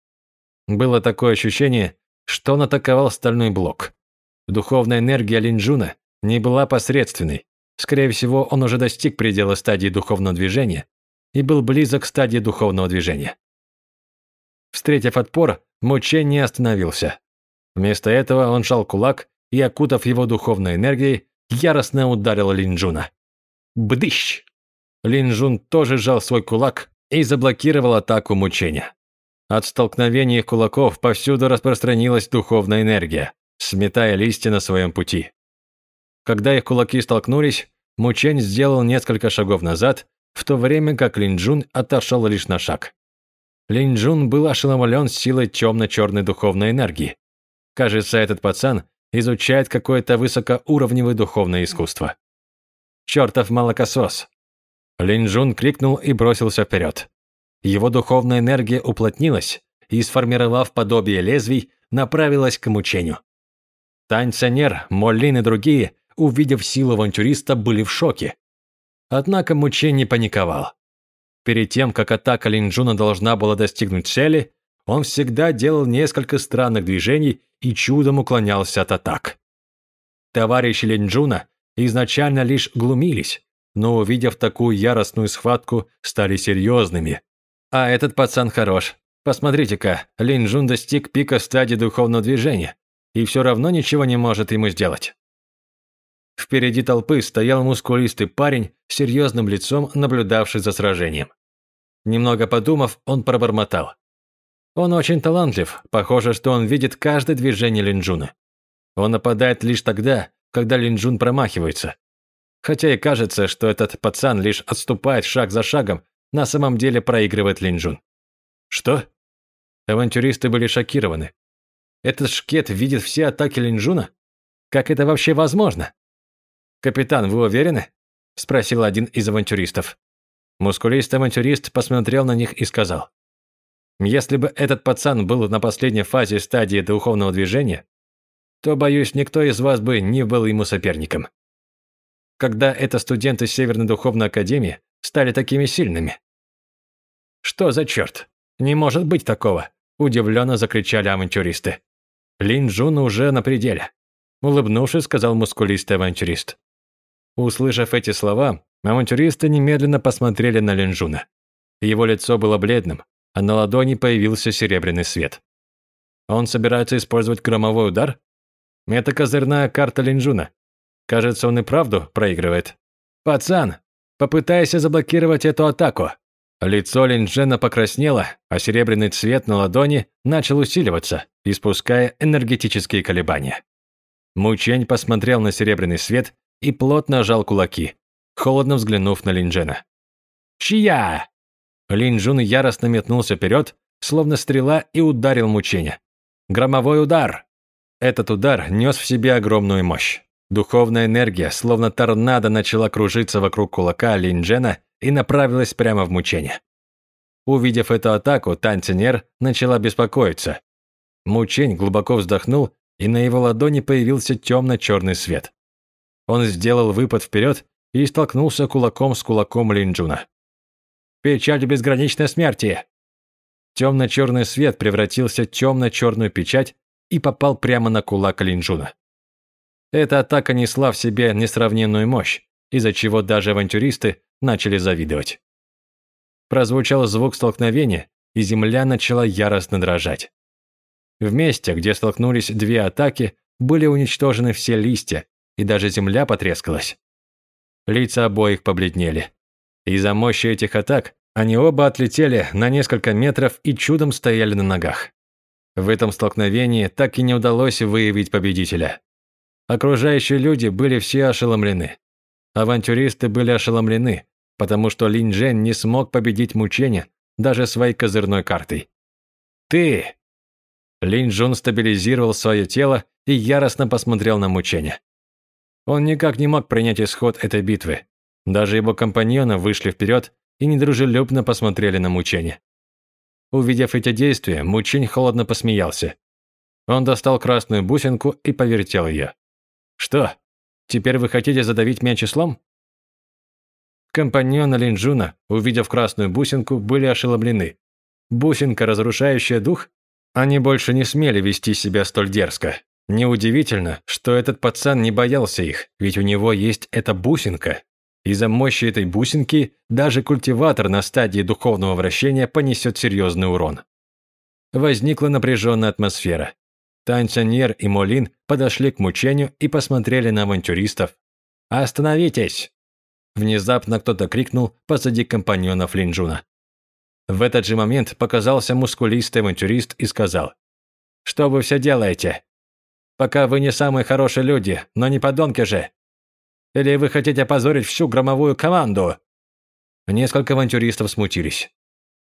Было такое ощущение, что он атаковал стальной блок. Духовная энергия Линджуна не была посредственной, Скорее всего, он уже достиг предела стадии духовного движения и был близок к стадии духовного движения. Встретив отпор, Мучен не остановился. Вместо этого он жал кулак и, окутав его духовной энергией, яростно ударил Линджуна. Бдыщ! Линджун тоже сжал свой кулак, и заблокировал атаку мучения. От столкновения кулаков повсюду распространилась духовная энергия, сметая листья на своем пути. Когда их кулаки столкнулись, Мучень сделал несколько шагов назад, в то время как Линджун отошел лишь на шаг. Линджун был ошеломлен силой темно-черной духовной энергии. Кажется, этот пацан изучает какое-то высокоуровневое духовное искусство. Чертов молокосос. Линджун крикнул и бросился вперед. Его духовная энергия уплотнилась и, сформировав подобие лезвий, направилась к мучению. Танцанер, Моллин и другие, увидев силу авантюриста, были в шоке. Однако Мучень не паниковал. Перед тем, как атака Линджуна должна была достигнуть цели, он всегда делал несколько странных движений и чудом уклонялся от атак. Товарищи Линджуна изначально лишь глумились, но, увидев такую яростную схватку, стали серьезными. А этот пацан хорош. Посмотрите-ка, Линджун достиг пика стадии духовного движения, и все равно ничего не может ему сделать. Впереди толпы стоял мускулистый парень с серьезным лицом, наблюдавший за сражением. Немного подумав, он пробормотал. Он очень талантлив, похоже, что он видит каждое движение Линджуна. Он нападает лишь тогда, когда Линджун промахивается. Хотя и кажется, что этот пацан лишь отступает шаг за шагом, на самом деле проигрывает Линджун. Что? Авантюристы были шокированы. Этот шкет видит все атаки Линджуна? Как это вообще возможно? «Капитан, вы уверены?» – спросил один из авантюристов. Мускулистый авантюрист посмотрел на них и сказал. «Если бы этот пацан был на последней фазе стадии духовного движения, то, боюсь, никто из вас бы не был ему соперником. Когда это студенты Северной Духовной Академии стали такими сильными?» «Что за черт? Не может быть такого!» – удивленно закричали авантюристы. Лин Джун уже на пределе. Улыбнувшись, сказал мускулистый авантюрист. Услышав эти слова, авантюристы немедленно посмотрели на Линжуна. Его лицо было бледным, а на ладони появился серебряный свет. Он собирается использовать громовой удар? Это козырная карта Линжуна. Кажется, он и правду проигрывает. «Пацан, попытайся заблокировать эту атаку». Лицо Линджена покраснело, а серебряный цвет на ладони начал усиливаться, испуская энергетические колебания. Мучень посмотрел на серебряный свет и плотно сжал кулаки, холодно взглянув на Линджена. «Чья?» Линджун яростно метнулся вперед, словно стрела, и ударил мучения. «Громовой удар!» Этот удар нес в себе огромную мощь. Духовная энергия, словно торнадо, начала кружиться вокруг кулака Линджена и направилась прямо в мучение. Увидев эту атаку, Танцинер начала беспокоиться. Мучень глубоко вздохнул, и на его ладони появился темно-черный свет. Он сделал выпад вперед и столкнулся кулаком с кулаком Линджуна. «Печать безграничной смерти!» Темно-черный свет превратился в темно-черную печать и попал прямо на кулак Линджуна. Эта атака несла в себе несравненную мощь, из-за чего даже авантюристы начали завидовать. Прозвучал звук столкновения, и земля начала яростно дрожать. В месте, где столкнулись две атаки, были уничтожены все листья, и даже земля потрескалась. Лица обоих побледнели. Из-за мощи этих атак они оба отлетели на несколько метров и чудом стояли на ногах. В этом столкновении так и не удалось выявить победителя. Окружающие люди были все ошеломлены. Авантюристы были ошеломлены, потому что Линь Джен не смог победить мучения даже своей козырной картой. «Ты!» Линь Джун стабилизировал свое тело и яростно посмотрел на мучения. Он никак не мог принять исход этой битвы. Даже его компаньоны вышли вперед и недружелюбно посмотрели на мучение. Увидев эти действия, Мучень холодно посмеялся. Он достал красную бусинку и повертел ее. «Что, теперь вы хотите задавить меня числом?» Компаньоны Линджуна, увидев красную бусинку, были ошеломлены. Бусинка, разрушающая дух? Они больше не смели вести себя столь дерзко. Неудивительно, что этот пацан не боялся их, ведь у него есть эта бусинка. Из-за мощи этой бусинки даже культиватор на стадии духовного вращения понесет серьезный урон. Возникла напряженная атмосфера. Танцаньер и Молин подошли к мучению и посмотрели на авантюристов. «Остановитесь!» Внезапно кто-то крикнул позади компаньонов Линджуна. В этот же момент показался мускулистый авантюрист и сказал, «Что вы все делаете? Пока вы не самые хорошие люди, но не подонки же. Или вы хотите опозорить всю громовую команду?» Несколько авантюристов смутились.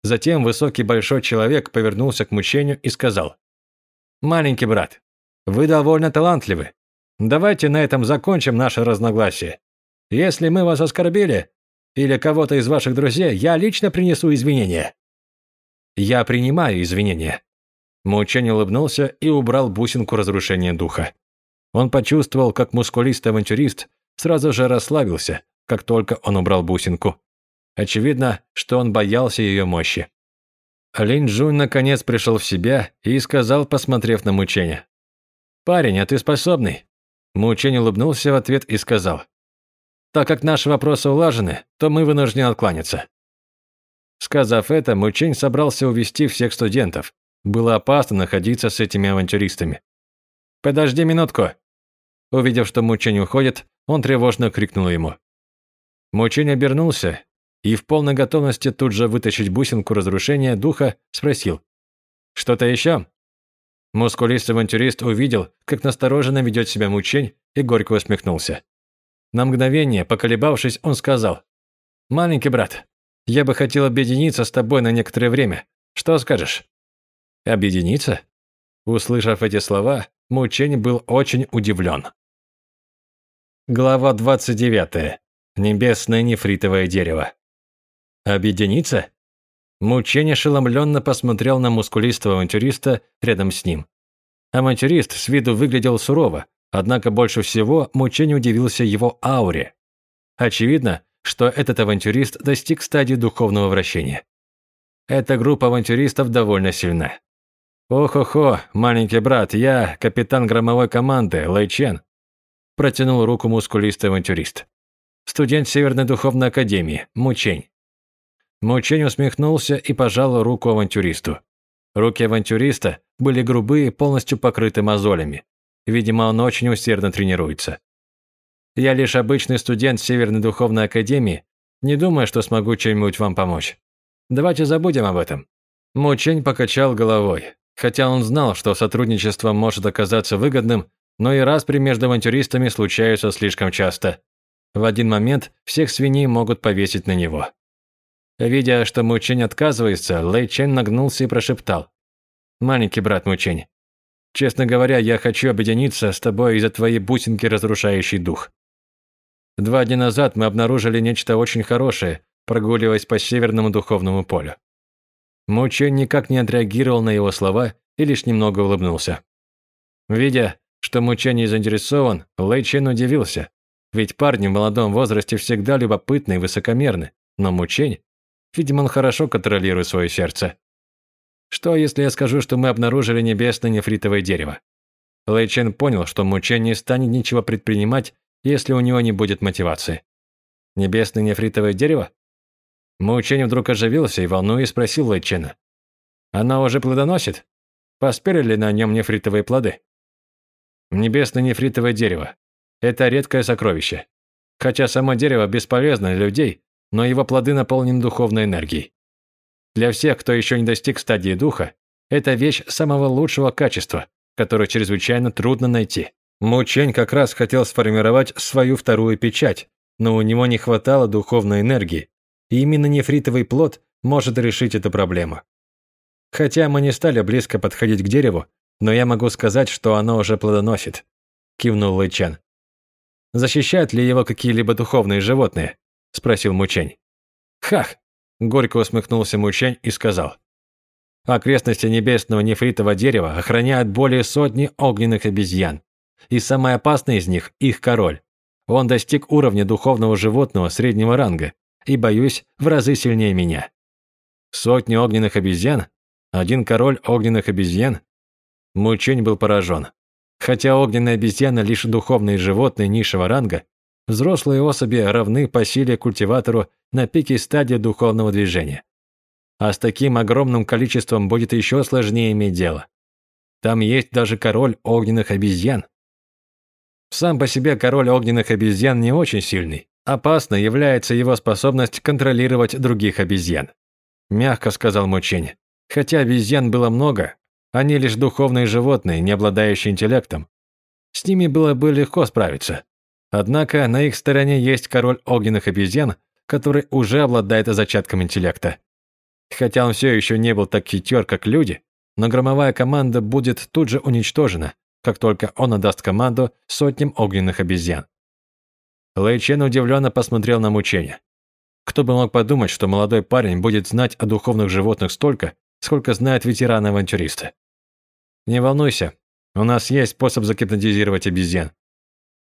Затем высокий большой человек повернулся к мучению и сказал, «Маленький брат, вы довольно талантливы. Давайте на этом закончим наше разногласие. Если мы вас оскорбили, или кого-то из ваших друзей, я лично принесу извинения». «Я принимаю извинения». Мучень улыбнулся и убрал бусинку разрушения духа. Он почувствовал, как мускулистый авантюрист сразу же расслабился, как только он убрал бусинку. Очевидно, что он боялся ее мощи. Линь Джун наконец пришел в себя и сказал, посмотрев на мучение. «Парень, а ты способный?» Мучень улыбнулся в ответ и сказал. «Так как наши вопросы улажены, то мы вынуждены откланяться». Сказав это, Мучень собрался увести всех студентов. Было опасно находиться с этими авантюристами. «Подожди минутку!» Увидев, что Мучень уходит, он тревожно крикнул ему. Мучень обернулся и в полной готовности тут же вытащить бусинку разрушения духа спросил. «Что-то еще?» Мускулистый авантюрист увидел, как настороженно ведет себя мучень, и горько усмехнулся. На мгновение, поколебавшись, он сказал. «Маленький брат, я бы хотел объединиться с тобой на некоторое время. Что скажешь?» «Объединиться?» Услышав эти слова, мучень был очень удивлен. Глава 29. Небесное нефритовое дерево. Объединиться? Мучень ошеломленно посмотрел на мускулистого авантюриста рядом с ним. Авантюрист с виду выглядел сурово, однако больше всего Мучень удивился его ауре. Очевидно, что этот авантюрист достиг стадии духовного вращения. Эта группа авантюристов довольно сильна. «Ох-охо, маленький брат, я капитан громовой команды, Лэй Чен», протянул руку мускулистый авантюрист. «Студент Северной духовной академии, Мучень. Мучень усмехнулся и пожал руку авантюристу. Руки авантюриста были грубые, полностью покрыты мозолями. Видимо, он очень усердно тренируется. Я лишь обычный студент Северной Духовной Академии, не думаю, что смогу чем-нибудь вам помочь. Давайте забудем об этом». Мучень покачал головой. Хотя он знал, что сотрудничество может оказаться выгодным, но и распри между авантюристами случаются слишком часто. В один момент всех свиней могут повесить на него. Видя, что Мучень отказывается, Лэй Чен нагнулся и прошептал. «Маленький брат Мучень, честно говоря, я хочу объединиться с тобой из-за твоей бусинки, разрушающий дух. Два дня назад мы обнаружили нечто очень хорошее, прогуливаясь по северному духовному полю». Мучень никак не отреагировал на его слова и лишь немного улыбнулся. Видя, что Мучень не заинтересован, Лэй Чен удивился, ведь парни в молодом возрасте всегда любопытны и высокомерны, но Мучень Видимо, он хорошо контролирует свое сердце. Что, если я скажу, что мы обнаружили небесное нефритовое дерево? Лэй Чен понял, что Мучен не станет ничего предпринимать, если у него не будет мотивации. Небесное нефритовое дерево? Мучень вдруг оживился и, волнуясь, спросил Лэй Чена. «Оно уже плодоносит? Поспели ли на нем нефритовые плоды?» Небесное нефритовое дерево. Это редкое сокровище. Хотя само дерево бесполезно для людей, но его плоды наполнены духовной энергией. Для всех, кто еще не достиг стадии духа, это вещь самого лучшего качества, которую чрезвычайно трудно найти. Мучень как раз хотел сформировать свою вторую печать, но у него не хватало духовной энергии, и именно нефритовый плод может решить эту проблему. Хотя мы не стали близко подходить к дереву, но я могу сказать, что оно уже плодоносит», – кивнул Лэйчан. «Защищают ли его какие-либо духовные животные?» – спросил Мучень. «Хах!» – горько усмехнулся Мучень и сказал. «Окрестности небесного нефритового дерева охраняют более сотни огненных обезьян. И самый опасный из них – их король. Он достиг уровня духовного животного среднего ранга и, боюсь, в разы сильнее меня. Сотни огненных обезьян? Один король огненных обезьян? Мучень был поражен. Хотя огненные обезьяны лишь духовные животные низшего ранга, Взрослые особи равны по силе культиватору на пике стадии духовного движения. А с таким огромным количеством будет еще сложнее иметь дело. Там есть даже король огненных обезьян. Сам по себе король огненных обезьян не очень сильный. Опасно является его способность контролировать других обезьян. мягко сказал Мучень. Хотя обезьян было много, они лишь духовные животные, не обладающие интеллектом. С ними было бы легко справиться. Однако на их стороне есть король огненных обезьян, который уже обладает зачатком интеллекта. Хотя он все еще не был так хитер, как люди, но громовая команда будет тут же уничтожена, как только он отдаст команду сотням огненных обезьян. Лэй удивленно посмотрел на мучение. Кто бы мог подумать, что молодой парень будет знать о духовных животных столько, сколько знает ветераны-авантюристы. Не волнуйся, у нас есть способ загипнотизировать обезьян.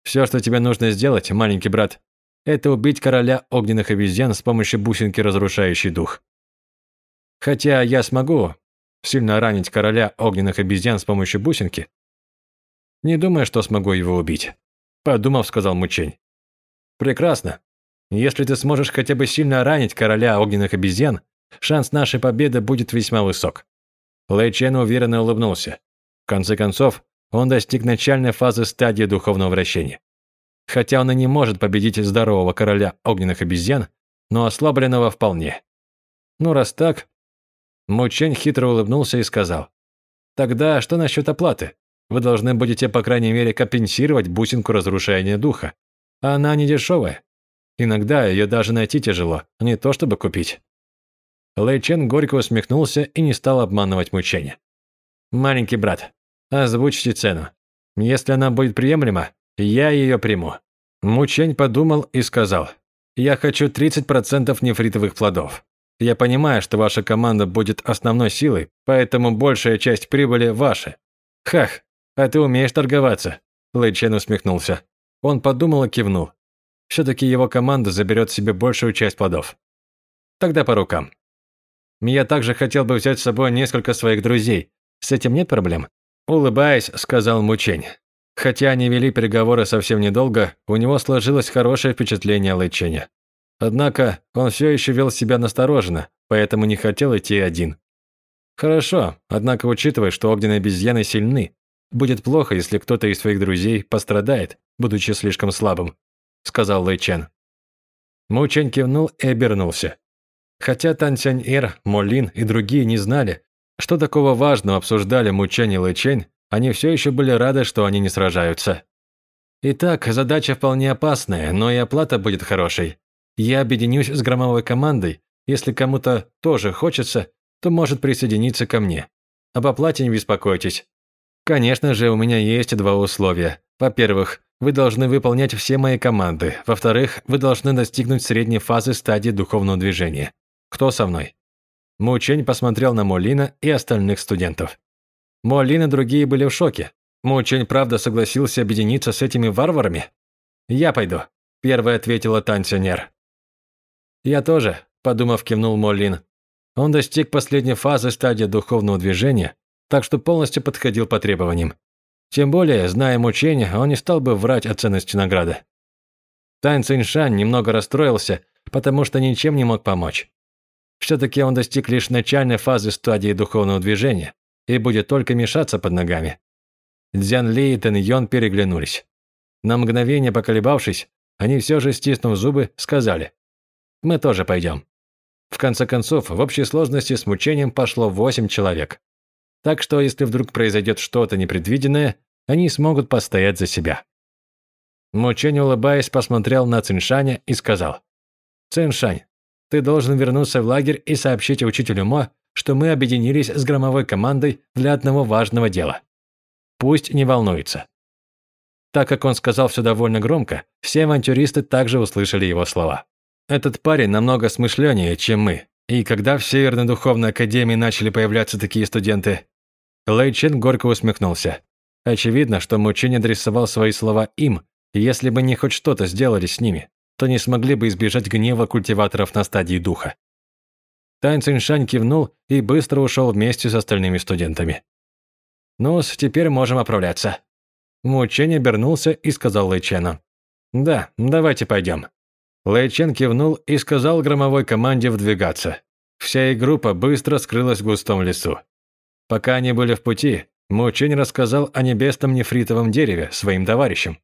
Все, что тебе нужно сделать, маленький брат, это убить короля огненных обезьян с помощью бусинки, разрушающей дух. Хотя я смогу сильно ранить короля огненных обезьян с помощью бусинки, не думаю, что смогу его убить. Подумав, сказал Мучень. Прекрасно. Если ты сможешь хотя бы сильно ранить короля огненных обезьян, шанс нашей победы будет весьма высок. Лэй Чен уверенно улыбнулся. В конце концов, он достиг начальной фазы стадии духовного вращения. Хотя он и не может победить здорового короля огненных обезьян, но ослабленного вполне. Ну, раз так... Мучень хитро улыбнулся и сказал. Тогда что насчет оплаты? Вы должны будете, по крайней мере, компенсировать бусинку разрушения духа. А она не дешевая. Иногда ее даже найти тяжело, не то чтобы купить. Лэй Чен горько усмехнулся и не стал обманывать мучения. «Маленький брат, озвучьте цену. Если она будет приемлема, я ее приму». Мучень подумал и сказал, «Я хочу 30% нефритовых плодов. Я понимаю, что ваша команда будет основной силой, поэтому большая часть прибыли ваша. Хах, «А ты умеешь торговаться», – Лэй Чен усмехнулся. Он подумал и кивнул. Все-таки его команда заберет себе большую часть плодов. Тогда по рукам. Я также хотел бы взять с собой несколько своих друзей. С этим нет проблем? Улыбаясь, сказал Мучень. Хотя они вели переговоры совсем недолго, у него сложилось хорошее впечатление о Лэйчене. Однако он все еще вел себя настороженно, поэтому не хотел идти один. Хорошо, однако учитывая, что огненные обезьяны сильны, Будет плохо, если кто-то из твоих друзей пострадает, будучи слишком слабым», – сказал Лэй Чен. Му Чен кивнул и обернулся. Хотя Тан Цянь Эр, Молин и другие не знали, что такого важного обсуждали Му Чен и Лэй Чен, они все еще были рады, что они не сражаются. Итак, задача вполне опасная, но и оплата будет хорошей. Я объединюсь с громовой командой. Если кому-то тоже хочется, то может присоединиться ко мне. Об оплате не беспокойтесь. Конечно же, у меня есть два условия. Во-первых, вы должны выполнять все мои команды. Во-вторых, вы должны достигнуть средней фазы стадии духовного движения. Кто со мной? Мучень посмотрел на Молина и остальных студентов. Молин и другие были в шоке. Мучень правда согласился объединиться с этими варварами? «Я пойду», – первая ответила танцинер. «Я тоже», – подумав, кивнул Молин. Он достиг последней фазы стадии духовного движения так что полностью подходил по требованиям. Тем более, зная мучения, он не стал бы врать о ценности награды. Тань Циншань немного расстроился, потому что ничем не мог помочь. Все-таки он достиг лишь начальной фазы стадии духовного движения и будет только мешаться под ногами. Дзян Ли и Тэн Йон переглянулись. На мгновение поколебавшись, они все же, стиснув зубы, сказали «Мы тоже пойдем». В конце концов, в общей сложности с мучением пошло восемь человек. Так что, если вдруг произойдет что-то непредвиденное, они смогут постоять за себя. Мучень, улыбаясь, посмотрел на Циншаня и сказал. «Циншань, ты должен вернуться в лагерь и сообщить учителю Мо, что мы объединились с громовой командой для одного важного дела. Пусть не волнуется». Так как он сказал все довольно громко, все авантюристы также услышали его слова. «Этот парень намного смышленнее, чем мы, и когда в Северной Духовной Академии начали появляться такие студенты, Лэй Чен горько усмехнулся. Очевидно, что Мучин адресовал свои слова им, и если бы не хоть что-то сделали с ними, то не смогли бы избежать гнева культиваторов на стадии духа. Тань Циншань кивнул и быстро ушел вместе с остальными студентами. ну теперь можем отправляться». Му Чен обернулся и сказал Лэй Чену. «Да, давайте пойдем». Лэй Чен кивнул и сказал громовой команде вдвигаться. Вся их группа быстро скрылась в густом лесу. Пока они были в пути, Мучень рассказал о небесном нефритовом дереве своим товарищам.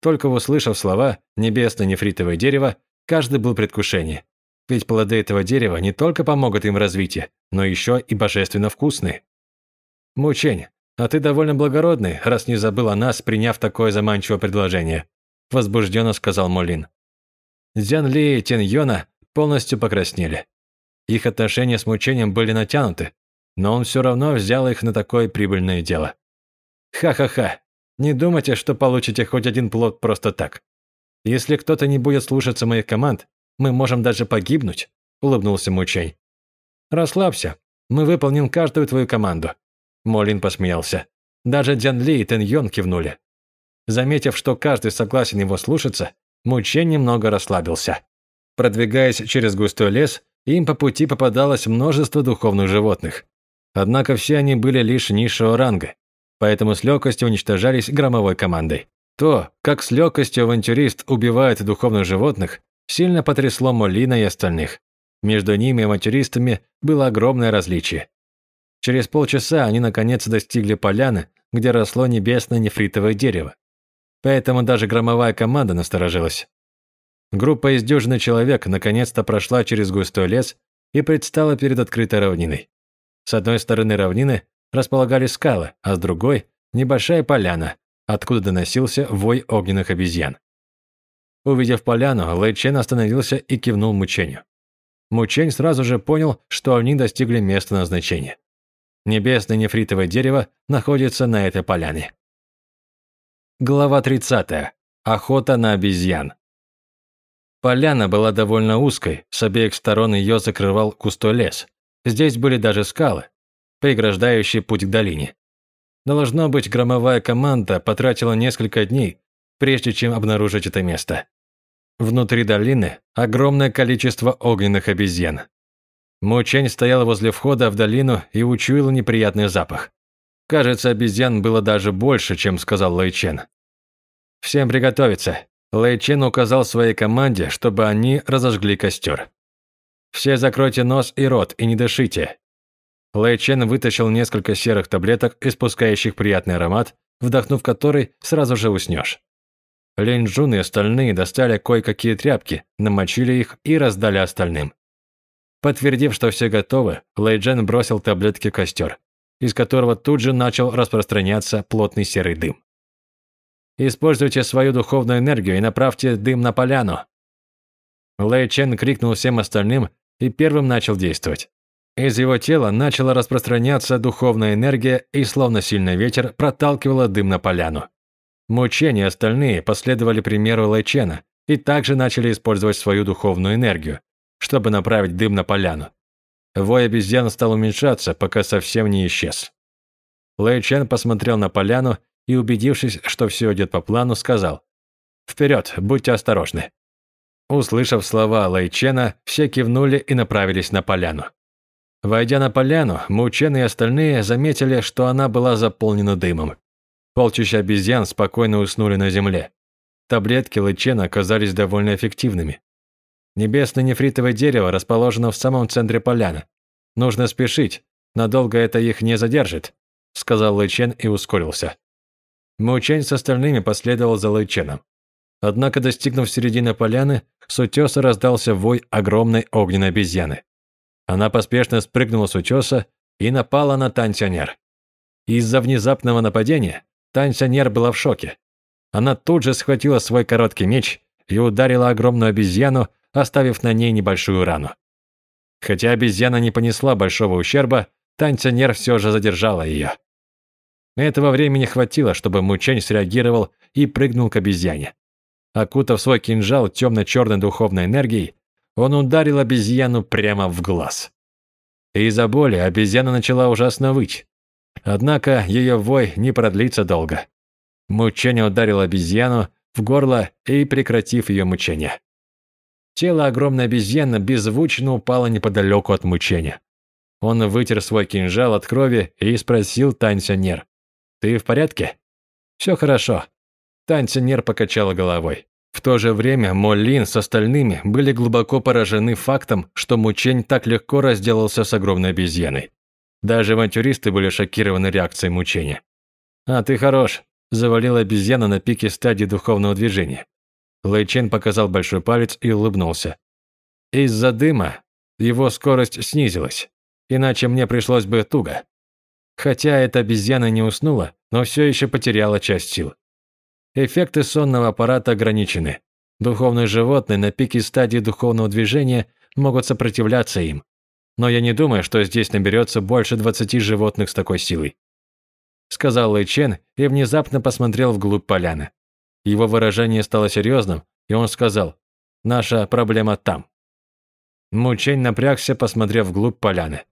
Только услышав слова «небесное нефритовое дерево», каждый был в предвкушении. Ведь плоды этого дерева не только помогут им в развитии, но еще и божественно вкусные. Мучень, а ты довольно благородный, раз не забыл о нас, приняв такое заманчивое предложение», – возбужденно сказал Молин. Дзян Ли и Тен Йона полностью покраснели. Их отношения с мучением были натянуты, но он все равно взял их на такое прибыльное дело. «Ха-ха-ха, не думайте, что получите хоть один плод просто так. Если кто-то не будет слушаться моих команд, мы можем даже погибнуть», – улыбнулся Мучень. «Расслабься, мы выполним каждую твою команду». Молин посмеялся. Даже Дзян Ли и Тэн Йон кивнули. Заметив, что каждый согласен его слушаться, Мучень немного расслабился. Продвигаясь через густой лес, им по пути попадалось множество духовных животных. Однако все они были лишь низшего ранга, поэтому с легкостью уничтожались громовой командой. То, как с легкостью авантюрист убивает духовных животных, сильно потрясло Молина и остальных. Между ними и авантюристами было огромное различие. Через полчаса они наконец достигли поляны, где росло небесное нефритовое дерево. Поэтому даже громовая команда насторожилась. Группа из дюжины человек наконец-то прошла через густой лес и предстала перед открытой равниной. С одной стороны равнины располагались скалы, а с другой – небольшая поляна, откуда доносился вой огненных обезьян. Увидев поляну, Лэй Чен остановился и кивнул Мученю. Мучень сразу же понял, что они достигли места назначения. Небесное нефритовое дерево находится на этой поляне. Глава 30. Охота на обезьян. Поляна была довольно узкой, с обеих сторон ее закрывал густой лес. Здесь были даже скалы, преграждающие путь к долине. Должно быть, громовая команда потратила несколько дней, прежде чем обнаружить это место. Внутри долины огромное количество огненных обезьян. Мучень стоял возле входа в долину и учуял неприятный запах. Кажется, обезьян было даже больше, чем сказал Лэй Чен. «Всем приготовиться!» Лэй Чен указал своей команде, чтобы они разожгли костер. «Все закройте нос и рот и не дышите!» Лэй Чен вытащил несколько серых таблеток, испускающих приятный аромат, вдохнув который, сразу же уснешь. Лень Джун и остальные достали кое-какие тряпки, намочили их и раздали остальным. Подтвердив, что все готовы, Лэйджен бросил таблетки в костер, из которого тут же начал распространяться плотный серый дым. «Используйте свою духовную энергию и направьте дым на поляну!» Лэй Чен крикнул всем остальным и первым начал действовать. Из его тела начала распространяться духовная энергия и, словно сильный ветер, проталкивала дым на поляну. Мучения остальные последовали примеру Лэйчена и также начали использовать свою духовную энергию, чтобы направить дым на поляну. Вой обезьян стал уменьшаться, пока совсем не исчез. Лэй Чен посмотрел на поляну и, убедившись, что все идет по плану, сказал «Вперед, будьте осторожны». Услышав слова Лэй Чена, все кивнули и направились на поляну. Войдя на поляну, Мучен и остальные заметили, что она была заполнена дымом. Полчища обезьян спокойно уснули на земле. Таблетки Лычена оказались довольно эффективными. Небесное нефритовое дерево расположено в самом центре поляны. Нужно спешить, надолго это их не задержит», – сказал Лэйчен и ускорился. Мучень с остальными последовал за Лэйченом. Однако, достигнув середины поляны, с утеса раздался вой огромной огненной обезьяны. Она поспешно спрыгнула с утеса и напала на Тансионер. Из-за внезапного нападения Тансионер была в шоке. Она тут же схватила свой короткий меч и ударила огромную обезьяну оставив на ней небольшую рану. Хотя обезьяна не понесла большого ущерба, танцинер все же задержала ее. Этого времени хватило, чтобы Мучень среагировал и прыгнул к обезьяне. Окутав свой кинжал темно-черной духовной энергией, он ударил обезьяну прямо в глаз. Из-за боли обезьяна начала ужасно выть. Однако ее вой не продлится долго. Мучение ударил обезьяну в горло и прекратив ее мучение. Тело огромной обезьяны беззвучно упало неподалеку от мучения. Он вытер свой кинжал от крови и спросил Тансионер. «Ты в порядке?» «Все хорошо». Тансионер покачала головой. В то же время Моллин с остальными были глубоко поражены фактом, что Мучень так легко разделался с огромной обезьяной. Даже авантюристы были шокированы реакцией Мучения. «А ты хорош», – завалила обезьяна на пике стадии духовного движения. Лэй Чен показал большой палец и улыбнулся. Из-за дыма его скорость снизилась, иначе мне пришлось бы туго. Хотя эта обезьяна не уснула, но все еще потеряла часть сил. Эффекты сонного аппарата ограничены. Духовные животные на пике стадии духовного движения могут сопротивляться им. Но я не думаю, что здесь наберется больше 20 животных с такой силой. Сказал Лэй Чен и внезапно посмотрел вглубь поляны. Его выражение стало серьезным, и он сказал, «Наша проблема там». Мучень напрягся, посмотрев вглубь поляны.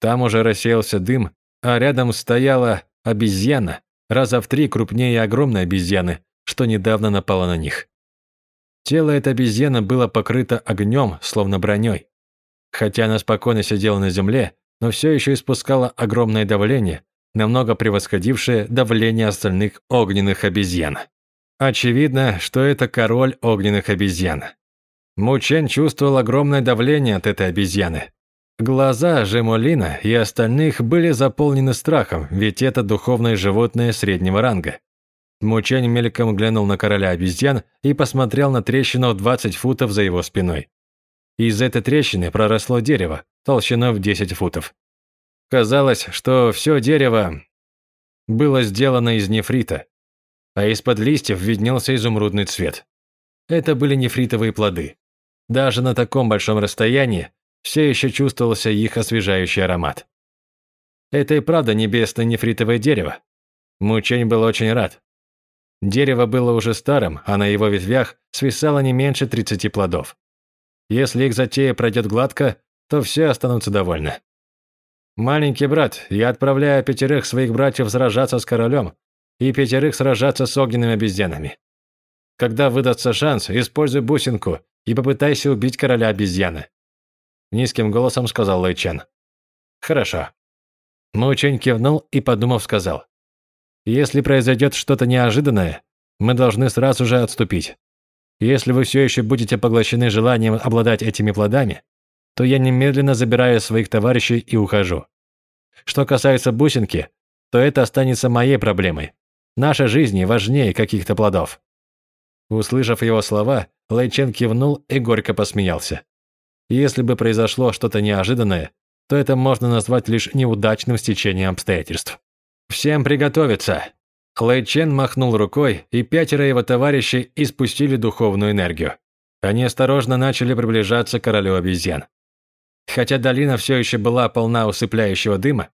Там уже рассеялся дым, а рядом стояла обезьяна, раза в три крупнее огромной обезьяны, что недавно напала на них. Тело этой обезьяны было покрыто огнем, словно броней. Хотя она спокойно сидела на земле, но все еще испускала огромное давление, намного превосходившее давление остальных огненных обезьян. Очевидно, что это король огненных обезьян. Мучен чувствовал огромное давление от этой обезьяны. Глаза Жемолина и остальных были заполнены страхом, ведь это духовное животное среднего ранга. Мучень мельком глянул на короля обезьян и посмотрел на трещину в 20 футов за его спиной. Из этой трещины проросло дерево, толщиной в 10 футов. Казалось, что все дерево было сделано из нефрита, а из-под листьев виднелся изумрудный цвет. Это были нефритовые плоды. Даже на таком большом расстоянии все еще чувствовался их освежающий аромат. Это и правда небесное нефритовое дерево. Мучень был очень рад. Дерево было уже старым, а на его ветвях свисало не меньше 30 плодов. Если их затея пройдет гладко, то все останутся довольны. «Маленький брат, я отправляю пятерых своих братьев сражаться с королем и пятерых сражаться с огненными обезьянами. Когда выдастся шанс, используй бусинку и попытайся убить короля обезьяны. Низким голосом сказал Лэй Чен. «Хорошо». Мучень кивнул и, подумав, сказал. «Если произойдет что-то неожиданное, мы должны сразу же отступить. Если вы все еще будете поглощены желанием обладать этими плодами, то я немедленно забираю своих товарищей и ухожу. Что касается бусинки, то это останется моей проблемой. Наша жизнь важнее каких-то плодов». Услышав его слова, Лэй Чен кивнул и горько посмеялся. Если бы произошло что-то неожиданное, то это можно назвать лишь неудачным стечением обстоятельств. «Всем приготовиться!» Лэй Чен махнул рукой, и пятеро его товарищей испустили духовную энергию. Они осторожно начали приближаться к королю обезьян. Хотя долина все еще была полна усыпляющего дыма,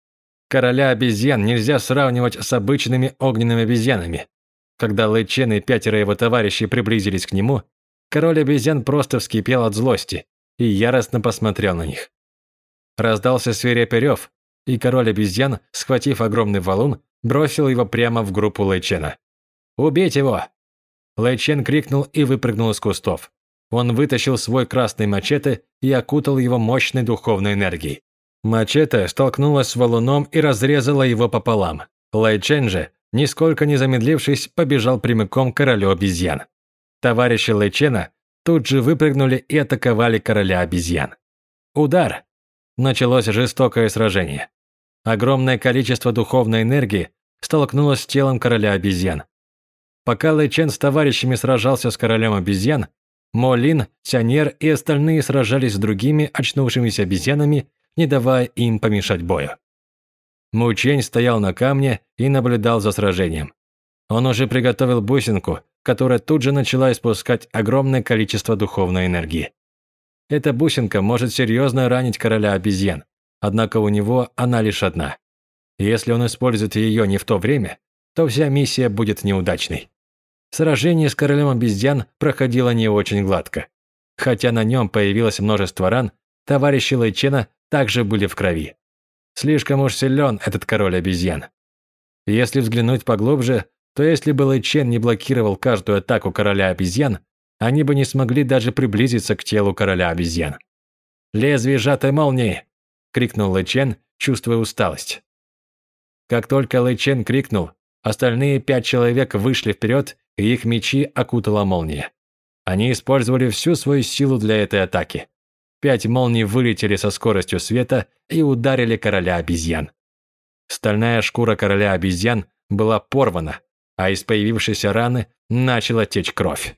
короля обезьян нельзя сравнивать с обычными огненными обезьянами. Когда Лэй Чен и пятеро его товарищей приблизились к нему, король обезьян просто вскипел от злости и яростно посмотрел на них. Раздался свирепый рев, и король обезьян, схватив огромный валун, бросил его прямо в группу Лэйчена. «Убить его!» Лэйчен крикнул и выпрыгнул из кустов. Он вытащил свой красный мачете и окутал его мощной духовной энергией. Мачете столкнулась с валуном и разрезала его пополам. Лэйчен же, нисколько не замедлившись, побежал прямиком к королю обезьян. Товарищи Лэйчена тут же выпрыгнули и атаковали короля обезьян. Удар! Началось жестокое сражение. Огромное количество духовной энергии столкнулось с телом короля обезьян. Пока Лэй Чен с товарищами сражался с королем обезьян, Молин, Тянер и остальные сражались с другими очнувшимися обезьянами, не давая им помешать бою. Мучень стоял на камне и наблюдал за сражением. Он уже приготовил бусинку, которая тут же начала испускать огромное количество духовной энергии. Эта бусинка может серьезно ранить короля обезьян, однако у него она лишь одна. Если он использует ее не в то время, то вся миссия будет неудачной. Сражение с королем обезьян проходило не очень гладко. Хотя на нем появилось множество ран, товарищи Лайчена также были в крови. Слишком уж силен этот король обезьян. Если взглянуть поглубже, то если бы Лэй Чен не блокировал каждую атаку короля обезьян, они бы не смогли даже приблизиться к телу короля обезьян. «Лезвие сжатой молнии!» – крикнул Лэй Чен, чувствуя усталость. Как только Лэй Чен крикнул, остальные пять человек вышли вперед, и их мечи окутала молния. Они использовали всю свою силу для этой атаки. Пять молний вылетели со скоростью света и ударили короля обезьян. Стальная шкура короля обезьян была порвана, а из появившейся раны начала течь кровь.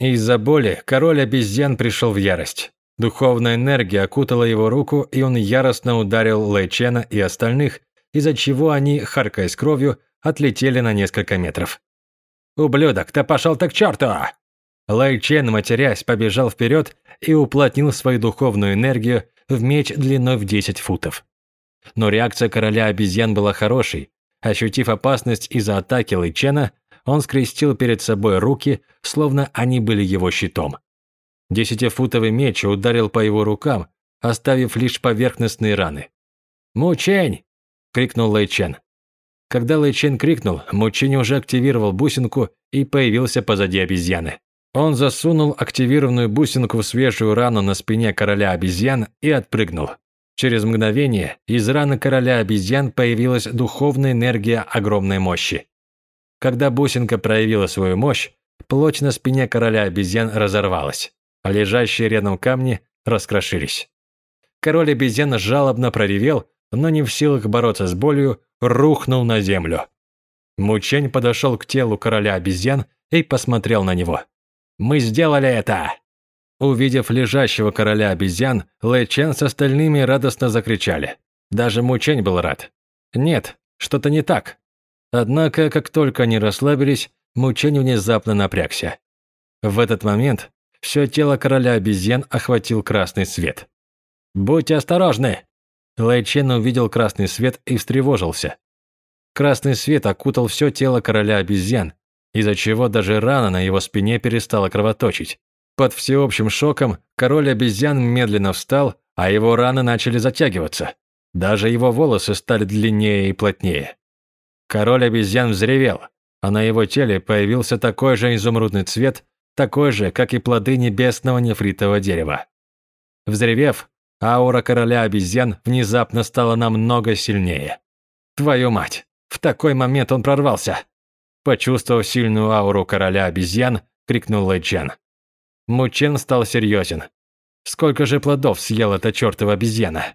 Из-за боли король обезьян пришел в ярость. Духовная энергия окутала его руку, и он яростно ударил Лэй Чена и остальных, из-за чего они, харкаясь кровью, отлетели на несколько метров. «Ублюдок, ты пошел так к черту!» Лэй Чен, матерясь, побежал вперед и уплотнил свою духовную энергию в меч длиной в 10 футов. Но реакция короля обезьян была хорошей. Ощутив опасность из-за атаки Лэй Чена, он скрестил перед собой руки, словно они были его щитом. Десятифутовый меч ударил по его рукам, оставив лишь поверхностные раны. «Мучень!» – крикнул Лэй Чен. Когда Лэй Чен крикнул, Мучень уже активировал бусинку и появился позади обезьяны. Он засунул активированную бусинку в свежую рану на спине короля обезьян и отпрыгнул. Через мгновение из раны короля обезьян появилась духовная энергия огромной мощи. Когда бусинка проявила свою мощь, плоть на спине короля обезьян разорвалась, а лежащие рядом камни раскрошились. Король обезьян жалобно проревел, но не в силах бороться с болью, рухнул на землю. Мучень подошел к телу короля обезьян и посмотрел на него. Мы сделали это!» Увидев лежащего короля обезьян, Лэй Чен с остальными радостно закричали. Даже Мучень был рад. Нет, что-то не так. Однако, как только они расслабились, Мучень внезапно напрягся. В этот момент все тело короля обезьян охватил красный свет. «Будьте осторожны!» Лэй Чен увидел красный свет и встревожился. Красный свет окутал все тело короля обезьян, из-за чего даже рана на его спине перестала кровоточить. Под всеобщим шоком король обезьян медленно встал, а его раны начали затягиваться. Даже его волосы стали длиннее и плотнее. Король обезьян взревел, а на его теле появился такой же изумрудный цвет, такой же, как и плоды небесного нефритового дерева. Взревев, аура короля обезьян внезапно стала намного сильнее. Твою мать, в такой момент он прорвался. Почувствовав сильную ауру короля обезьян, крикнул Лэй Чен. Мучен стал серьезен. Сколько же плодов съела эта чертова обезьяна?